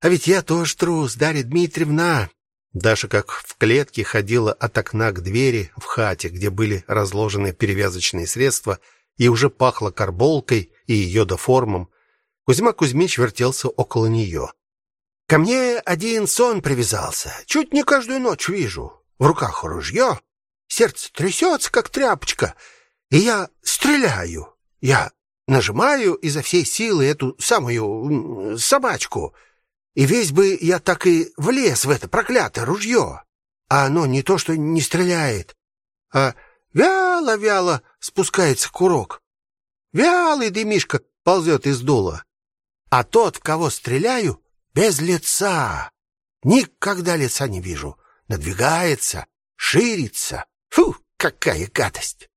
А ведь я тоже трус, Дарья Дмитриевна. Даша как в клетке ходила от окна к двери в хате, где были разложены перевязочные средства, и уже пахло карболкой и йодоформом. Кузьма Кузьмич вертелся около нее. Ко мне один сон привязался. Чуть не каждую ночь вижу. В руках ружье, сердце трясется, как тряпочка, и я стреляю. Я Нажимаю изо всей силы эту самую собачку, и весь бы я так и влез в это проклятое ружье. А оно не то что не стреляет, а вяло-вяло спускается курок. Вялый дымишка ползет из дула. А тот, в кого стреляю, без лица. Никогда лица не вижу. Надвигается, ширится. Фу, какая гадость!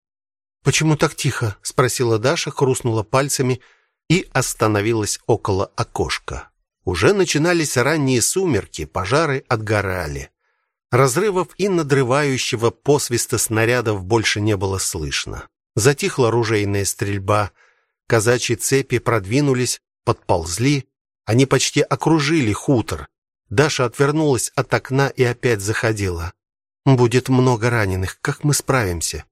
Почему так тихо? спросила Даша, хрустнула пальцами и остановилась около окошка. Уже начинались ранние сумерки, пожары отгорали. Разрывов и надрывающего посвиста снарядов больше не было слышно. Затихла ружейная стрельба. Казачьи цепи продвинулись, подползли, они почти окружили хутор. Даша отвернулась от окна и опять заходила. Будет много раненых, как мы справимся?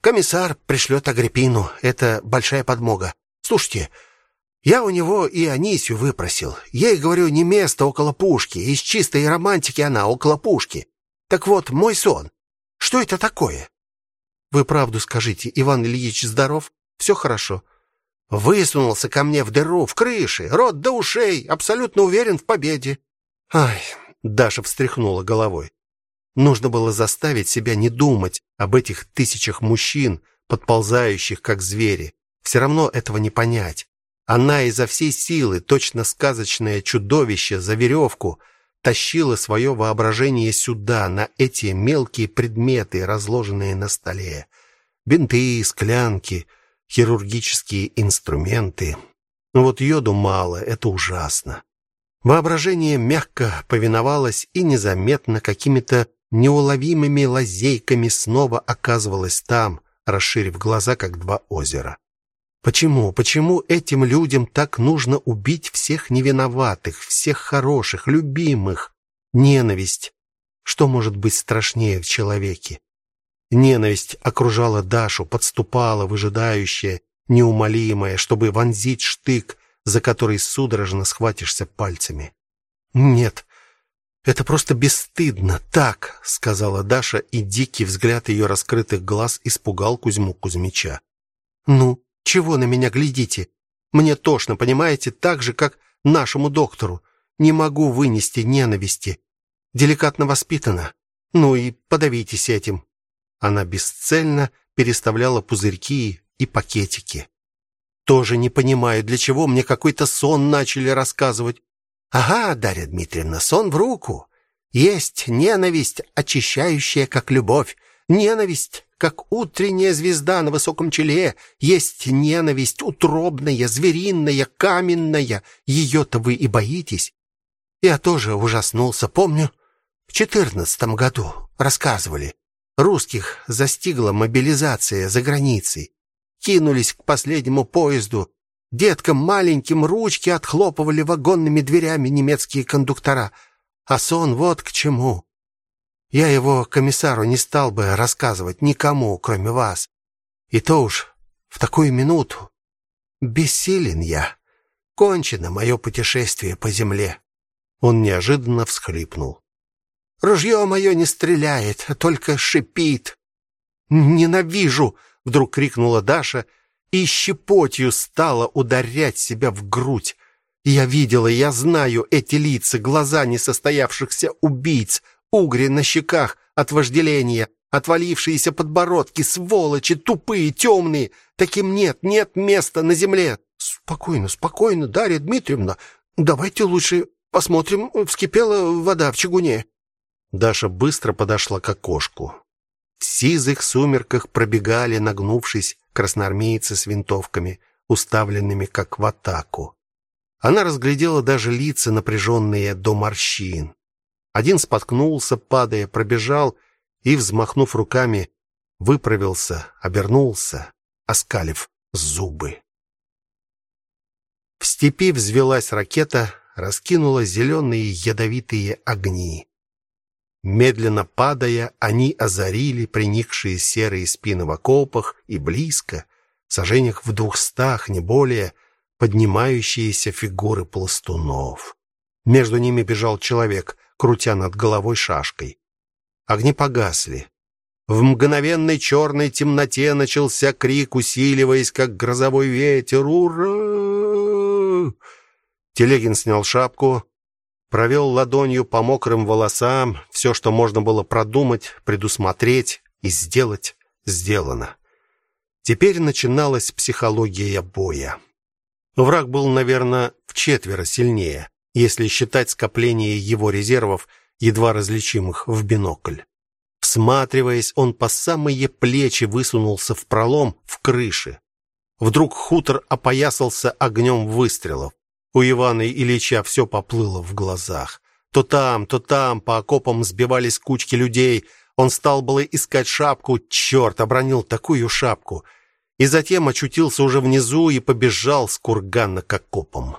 Комиссар пришлет Агриппину. Это большая подмога. Слушайте, я у него и Анисию выпросил. Ей, говорю, не место около пушки. Из чистой романтики она около пушки. Так вот, мой сон. Что это такое? Вы правду скажите, Иван Ильич здоров? Все хорошо. Высунулся ко мне в дыру в крыше, рот до ушей, абсолютно уверен в победе. Ай, Даша встряхнула головой. Нужно было заставить себя не думать об этих тысячах мужчин, подползающих как звери. Все равно этого не понять. Она изо всей силы, точно сказочное чудовище за веревку, тащила свое воображение сюда, на эти мелкие предметы, разложенные на столе. Бинты, склянки, хирургические инструменты. Но вот йоду мало, это ужасно. Воображение мягко повиновалось и незаметно какими-то неуловимыми лазейками снова оказывалась там, расширив глаза, как два озера. Почему? Почему этим людям так нужно убить всех невиноватых, всех хороших, любимых? Ненависть. Что может быть страшнее в человеке? Ненависть окружала Дашу, подступала, выжидающая, неумолимая, чтобы вонзить штык, за который судорожно схватишься пальцами. Нет. Это просто бесстыдно, так, сказала Даша, и дикий взгляд ее раскрытых глаз испугал Кузьму Кузьмича. Ну, чего на меня глядите? Мне тошно, понимаете, так же как нашему доктору. Не могу вынести ненависти. Деликатно воспитана. Ну и подавитесь этим. Она бесцельно переставляла пузырьки и пакетики. Тоже не понимаю, для чего мне какой-то сон начали рассказывать. Ага, Дарья Дмитриевна, сон в руку. Есть ненависть, очищающая как любовь, ненависть, как утренняя звезда на высоком челе, есть ненависть утробная, звериная, каменная. ее то вы и боитесь. Я тоже ужаснулся, помню, в четырнадцатом году рассказывали. Русских застигла мобилизация за границей. Кинулись к последнему поезду. Деткам маленьким ручки отхлопывали вагонными дверями немецкие кондуктора. А сон вот к чему. Я его комиссару не стал бы рассказывать никому, кроме вас. И то уж в такую минуту. Бессилен я. Кончено мое путешествие по земле. Он неожиданно всхлипнул. Ружье мое не стреляет, только шипит. Ненавижу, вдруг крикнула Даша и щепотью стала ударять себя в грудь. Я видела, я знаю эти лица, глаза несостоявшихся убийц, угри на щеках от вожделения, отвалившиеся подбородки, сволочи тупые, темные. Таким нет, нет места на земле. Спокойно, спокойно, Дарья Дмитриевна. Давайте лучше посмотрим, вскипела вода в чугуне. Даша быстро подошла к окошку. В сизых сумерках пробегали, нагнувшись, красноармейцы с винтовками, уставленными как в атаку. Она разглядела даже лица, напряженные до морщин. Один споткнулся, падая, пробежал и, взмахнув руками, выправился, обернулся, оскалив зубы. В степи взвелась ракета, раскинула зеленые ядовитые огни. Медленно падая, они озарили приникшие серые спины в окопах и близко, сажениях в двухстах, не более, поднимающиеся фигуры пластунов. Между ними бежал человек, крутя над головой шашкой. Огни погасли. В мгновенной черной темноте начался крик, усиливаясь, как грозовой ветер. «Ура!» Телегин снял шапку, провел ладонью по мокрым волосам, все, что можно было продумать, предусмотреть и сделать, сделано. Теперь начиналась психология боя. Враг был, наверное, в четверо сильнее, если считать скопление его резервов, едва различимых в бинокль. Всматриваясь, он по самые плечи высунулся в пролом в крыше. Вдруг хутор опоясался огнем выстрелов. У Ивана Ильича все поплыло в глазах. То там, то там по окопам сбивались кучки людей. Он стал было искать шапку, черт, обронил такую шапку. И затем очутился уже внизу и побежал с кургана к окопам.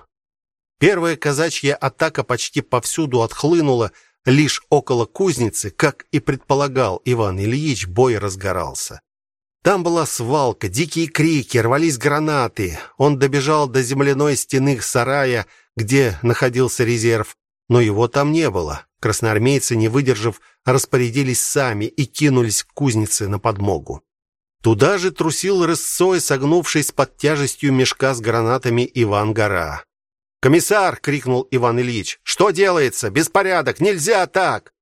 Первая казачья атака почти повсюду отхлынула, лишь около кузницы, как и предполагал Иван Ильич, бой разгорался. Там была свалка, дикие крики, рвались гранаты. Он добежал до земляной стены сарая, где находился резерв, но его там не было. Красноармейцы, не выдержав, распорядились сами и кинулись к кузнице на подмогу. Туда же трусил рысцой, согнувшись под тяжестью мешка с гранатами Иван Гора. "Комиссар!" крикнул Иван Ильич. "Что делается? Беспорядок, нельзя так!"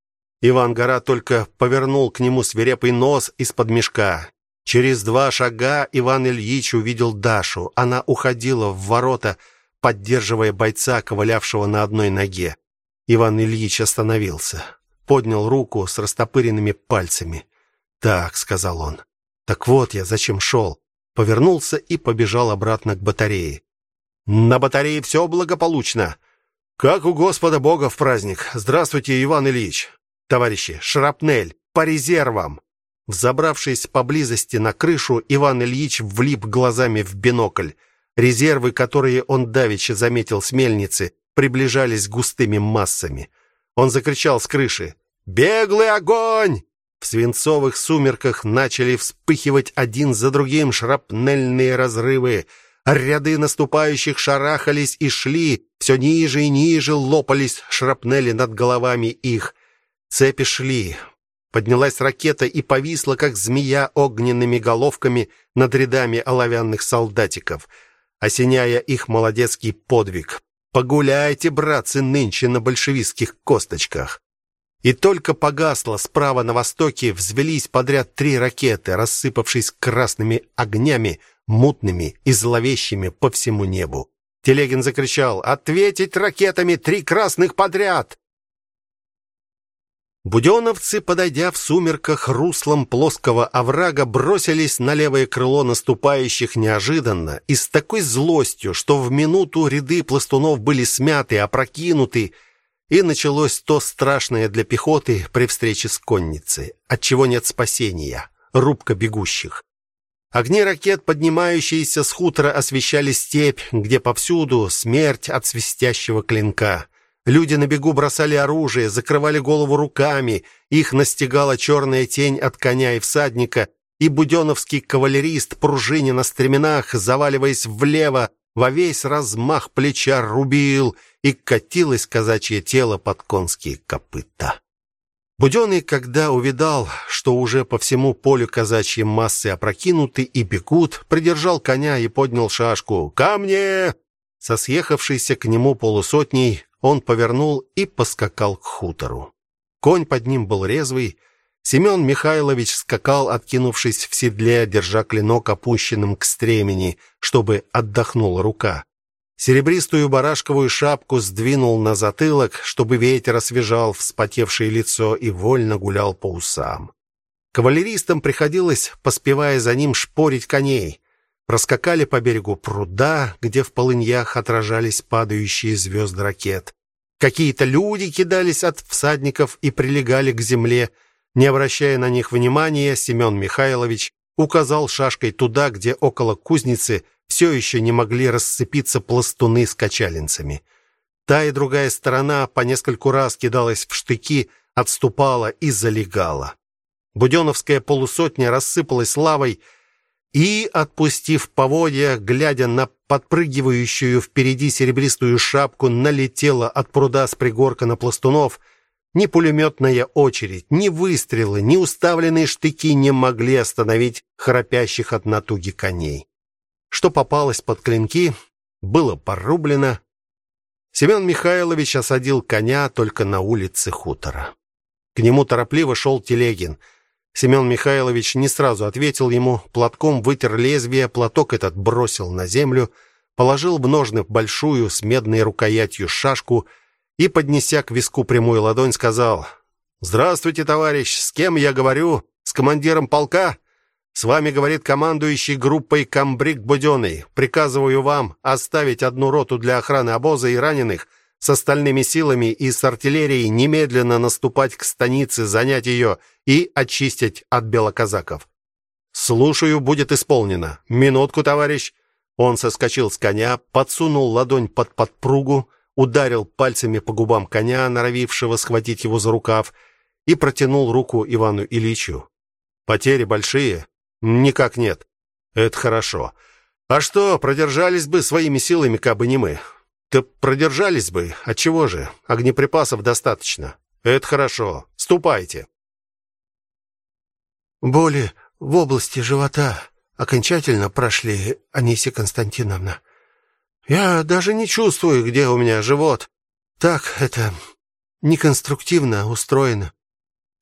Иван Гора только повернул к нему свирепый нос из-под мешка. Через два шага Иван Ильич увидел Дашу. Она уходила в ворота, поддерживая бойца, ковылявшего на одной ноге. Иван Ильич остановился, поднял руку с растопыренными пальцами. "Так", сказал он. "Так вот я зачем шел». Повернулся и побежал обратно к батарее. На батарее все благополучно. Как у Господа Бога в праздник. Здравствуйте, Иван Ильич. Товарищи, шрапнель по резервам. Взобравшись поблизости на крышу, Иван Ильич влип глазами в бинокль. Резервы, которые он давеча заметил с мельницы, приближались густыми массами. Он закричал с крыши: Беглый огонь! В свинцовых сумерках начали вспыхивать один за другим шрапнельные разрывы. Ряды наступающих шарахались и шли, все ниже и ниже лопались шрапнели над головами их. Цепи шли. Поднялась ракета и повисла, как змея, огненными головками над рядами оловянных солдатиков, осеняя их молодецкий подвиг. Погуляйте, братцы, нынче на большевистских косточках. И только погасло справа на востоке, взвелись подряд три ракеты, рассыпавшись красными огнями, мутными и зловещими по всему небу. Телегин закричал: "Ответить ракетами три красных подряд!" Будённовцы, подойдя в сумерках руслом плоского оврага, бросились на левое крыло наступающих неожиданно и с такой злостью, что в минуту ряды пластунов были смяты, опрокинуты, и началось то страшное для пехоты при встрече с конницей, от чего нет спасения рубка бегущих. Огни ракет, поднимающиеся с хутора, освещали степь, где повсюду смерть от свистящего клинка. Люди на бегу бросали оружие, закрывали голову руками, их настигала черная тень от коня и всадника, и будённовский кавалерист, пружиня на стременах, заваливаясь влево, во весь размах плеча рубил, и катилось казачье тело под конские копыта. Будённый, когда увидал, что уже по всему полю казачьи массы опрокинуты и бегут, придержал коня и поднял шашку. «Ко мне!» Со съехавшейся к нему полусотней он повернул и поскакал к хутору. Конь под ним был резвый, Семен Михайлович скакал, откинувшись в седле, держа клинок опущенным к стремени, чтобы отдохнула рука. Серебристую барашковую шапку сдвинул на затылок, чтобы ветер освежал вспотевшее лицо и вольно гулял по усам. Кавалеристам приходилось, поспевая за ним, шпорить коней. Проскакали по берегу пруда, где в полыньях отражались падающие звезды ракет. Какие-то люди кидались от всадников и прилегали к земле, не обращая на них внимания, Семен Михайлович указал шашкой туда, где около кузницы все еще не могли рассыпиться пластуны с качалинцами. Та и другая сторона по нескольку раз кидалась в штыки, отступала и залегала. Будённовская полусотня рассыпалась лавой и, отпустив поводья, глядя на подпрыгивающую впереди серебристую шапку, налетела от пруда с пригорка на пластунов — ни пулеметная очередь, ни выстрелы, ни уставленные штыки не могли остановить храпящих от натуги коней. Что попалось под клинки, было порублено. Семен Михайлович осадил коня только на улице хутора. К нему торопливо шел Телегин. Семен Михайлович не сразу ответил ему, платком вытер лезвие, платок этот бросил на землю, положил в ножны большую с медной рукоятью шашку и, поднеся к виску прямую ладонь, сказал: "Здравствуйте, товарищ. С кем я говорю? С командиром полка? С вами говорит командующий группой Камбрик Будённый. Приказываю вам оставить одну роту для охраны обоза и раненых, с остальными силами и с артиллерией немедленно наступать к станице, занять ее и очистить от белоказаков. Слушаю, будет исполнено. Минутку, товарищ. Он соскочил с коня, подсунул ладонь под подпругу, ударил пальцами по губам коня, норовившего схватить его за рукав, и протянул руку Ивану Ильичу. Потери большие? Никак нет. Это хорошо. А что, продержались бы своими силами, кабы не мы? Да продержались бы. От чего же? Огнеприпасов достаточно. Это хорошо. Ступайте. Боли в области живота окончательно прошли, Анисия Константиновна. Я даже не чувствую, где у меня живот. Так это неконструктивно устроено.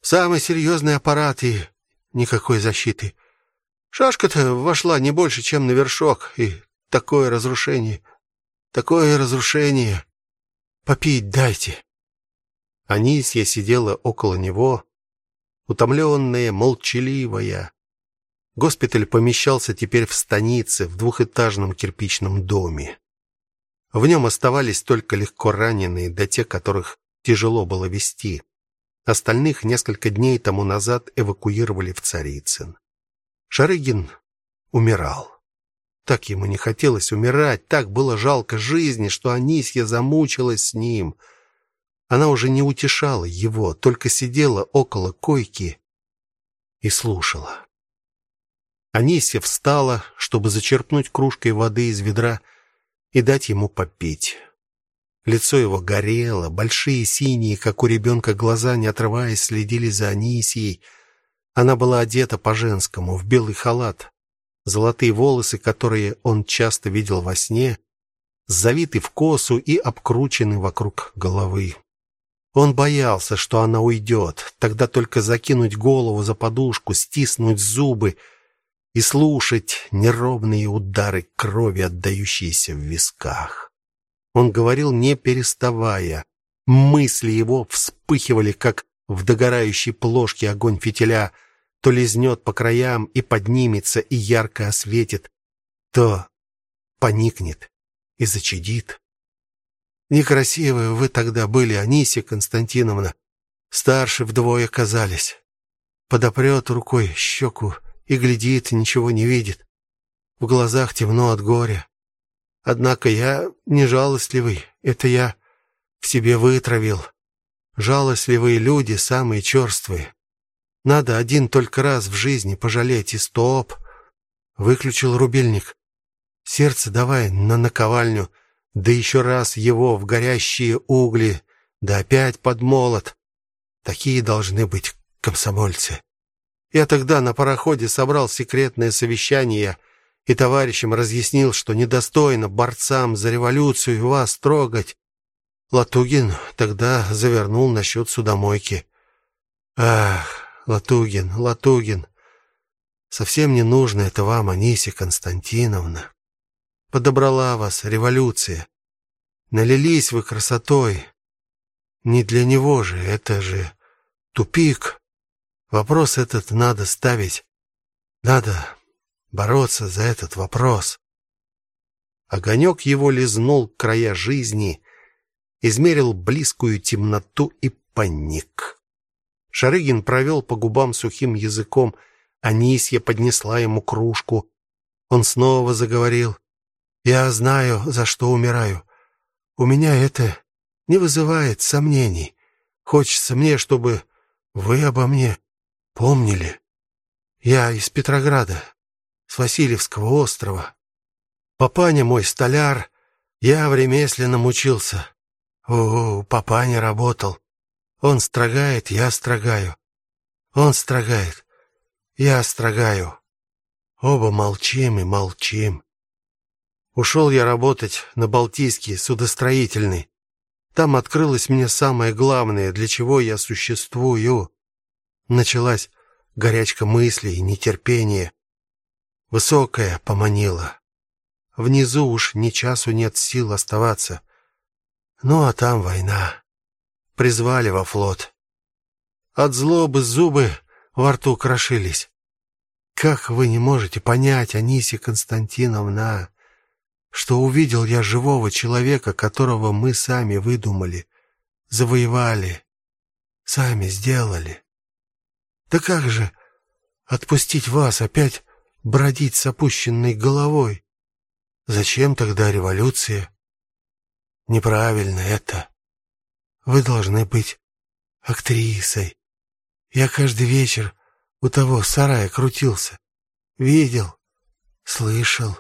Самый серьезный аппарат и никакой защиты. Шашка-то вошла не больше, чем на вершок, и такое разрушение. Такое разрушение. Попить дайте. Анисья сидела около него, утомленная, молчаливая. Госпиталь помещался теперь в станице, в двухэтажном кирпичном доме. В нем оставались только легко раненые, да те, которых тяжело было вести. Остальных несколько дней тому назад эвакуировали в Царицын. Шарыгин умирал. Так ему не хотелось умирать, так было жалко жизни, что Анисья замучилась с ним. Она уже не утешала его, только сидела около койки и слушала. Анисия встала, чтобы зачерпнуть кружкой воды из ведра и дать ему попить. Лицо его горело, большие синие, как у ребенка, глаза, не отрываясь, следили за Анисией. Она была одета по-женскому, в белый халат. Золотые волосы, которые он часто видел во сне, завиты в косу и обкручены вокруг головы. Он боялся, что она уйдет, тогда только закинуть голову за подушку, стиснуть зубы и слушать неровные удары крови, отдающиеся в висках. Он говорил не переставая. Мысли его вспыхивали, как в догорающей плошке огонь фитиля, то лизнет по краям и поднимется и ярко осветит, то поникнет и зачадит. Некрасивые вы тогда были, Анисия Константиновна. Старше вдвое казались. Подопрет рукой щеку и глядит, ничего не видит. В глазах темно от горя. Однако я не жалостливый, это я в себе вытравил. Жалостливые люди самые черствые. Надо один только раз в жизни пожалеть и стоп. Выключил рубильник. Сердце давай на наковальню, да еще раз его в горящие угли, да опять под молот. Такие должны быть комсомольцы. Я тогда на пароходе собрал секретное совещание и товарищам разъяснил, что недостойно борцам за революцию вас трогать. Латугин тогда завернул насчет судомойки. Ах, Латугин, Латугин. Совсем не нужно это вам, Анисия Константиновна. Подобрала вас революция. Налились вы красотой. Не для него же, это же тупик. Вопрос этот надо ставить. Надо бороться за этот вопрос. Огонек его лизнул края жизни, измерил близкую темноту и паник. Шарыгин провел по губам сухим языком, Анисья поднесла ему кружку. Он снова заговорил: "Я знаю, за что умираю. У меня это не вызывает сомнений. Хочется мне, чтобы вы обо мне помнили. Я из Петрограда с Васильевского острова. Папаня мой столяр, я в ремесленном учился. О, папаня работал. Он строгает, я строгаю. Он строгает, я строгаю. Оба молчим и молчим. Ушел я работать на Балтийский судостроительный. Там открылось мне самое главное, для чего я существую. Началась горячка мыслей и нетерпения. Высокая поманила. Внизу уж ни часу нет сил оставаться. Ну а там война. Призвали во флот. От злобы зубы во рту крошились. Как вы не можете понять, Анисия Константиновна, что увидел я живого человека, которого мы сами выдумали, завоевали, сами сделали. Да как же отпустить вас опять бродить с опущенной головой. Зачем тогда революция? Неправильно это. Вы должны быть актрисой. Я каждый вечер у того сарая крутился, видел, слышал.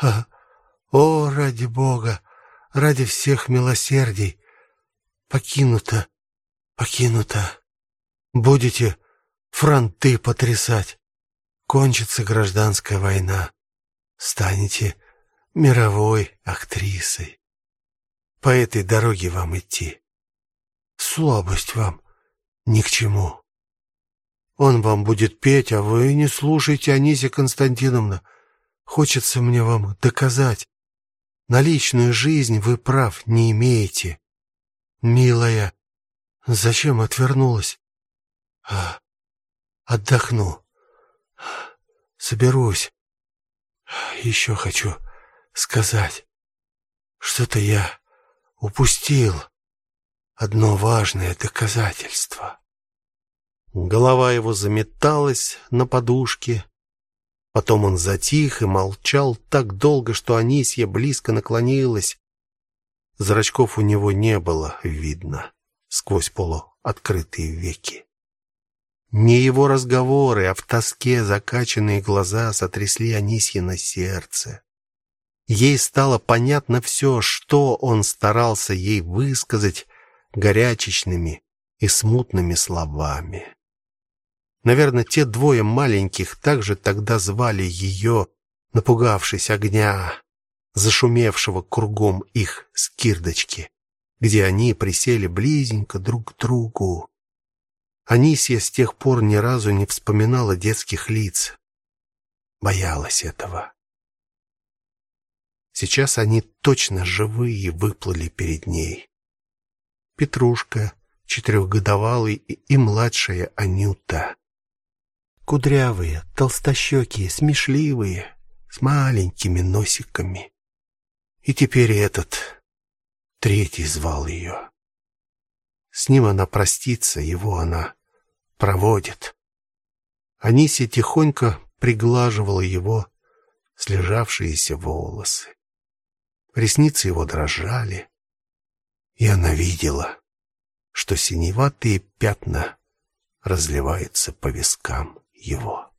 А, о, ради Бога, ради всех милосердий, покинуто, покинуто. Будете фронты потрясать кончится гражданская война, станете мировой актрисой. По этой дороге вам идти. Слабость вам ни к чему. Он вам будет петь, а вы не слушайте, Анисия Константиновна. Хочется мне вам доказать. На личную жизнь вы прав не имеете. Милая, зачем отвернулась? А, отдохну. Соберусь. Еще хочу сказать. Что-то я упустил. Одно важное доказательство. Голова его заметалась на подушке. Потом он затих и молчал так долго, что Анисья близко наклонилась. Зрачков у него не было видно сквозь полуоткрытые веки. Не его разговоры, а в тоске закачанные глаза сотрясли Анисье сердце. Ей стало понятно все, что он старался ей высказать горячечными и смутными словами. Наверное, те двое маленьких также тогда звали ее, напугавшись огня, зашумевшего кругом их скирдочки, где они присели близенько друг к другу. Анисия с тех пор ни разу не вспоминала детских лиц. Боялась этого. Сейчас они точно живые выплыли перед ней. Петрушка, четырехгодовалый и младшая Анюта. Кудрявые, толстощекие, смешливые, с маленькими носиками. И теперь этот третий звал ее. С ним она простится, его она проводит. Анисия тихонько приглаживала его слежавшиеся волосы. Ресницы его дрожали, и она видела, что синеватые пятна разливаются по вискам его.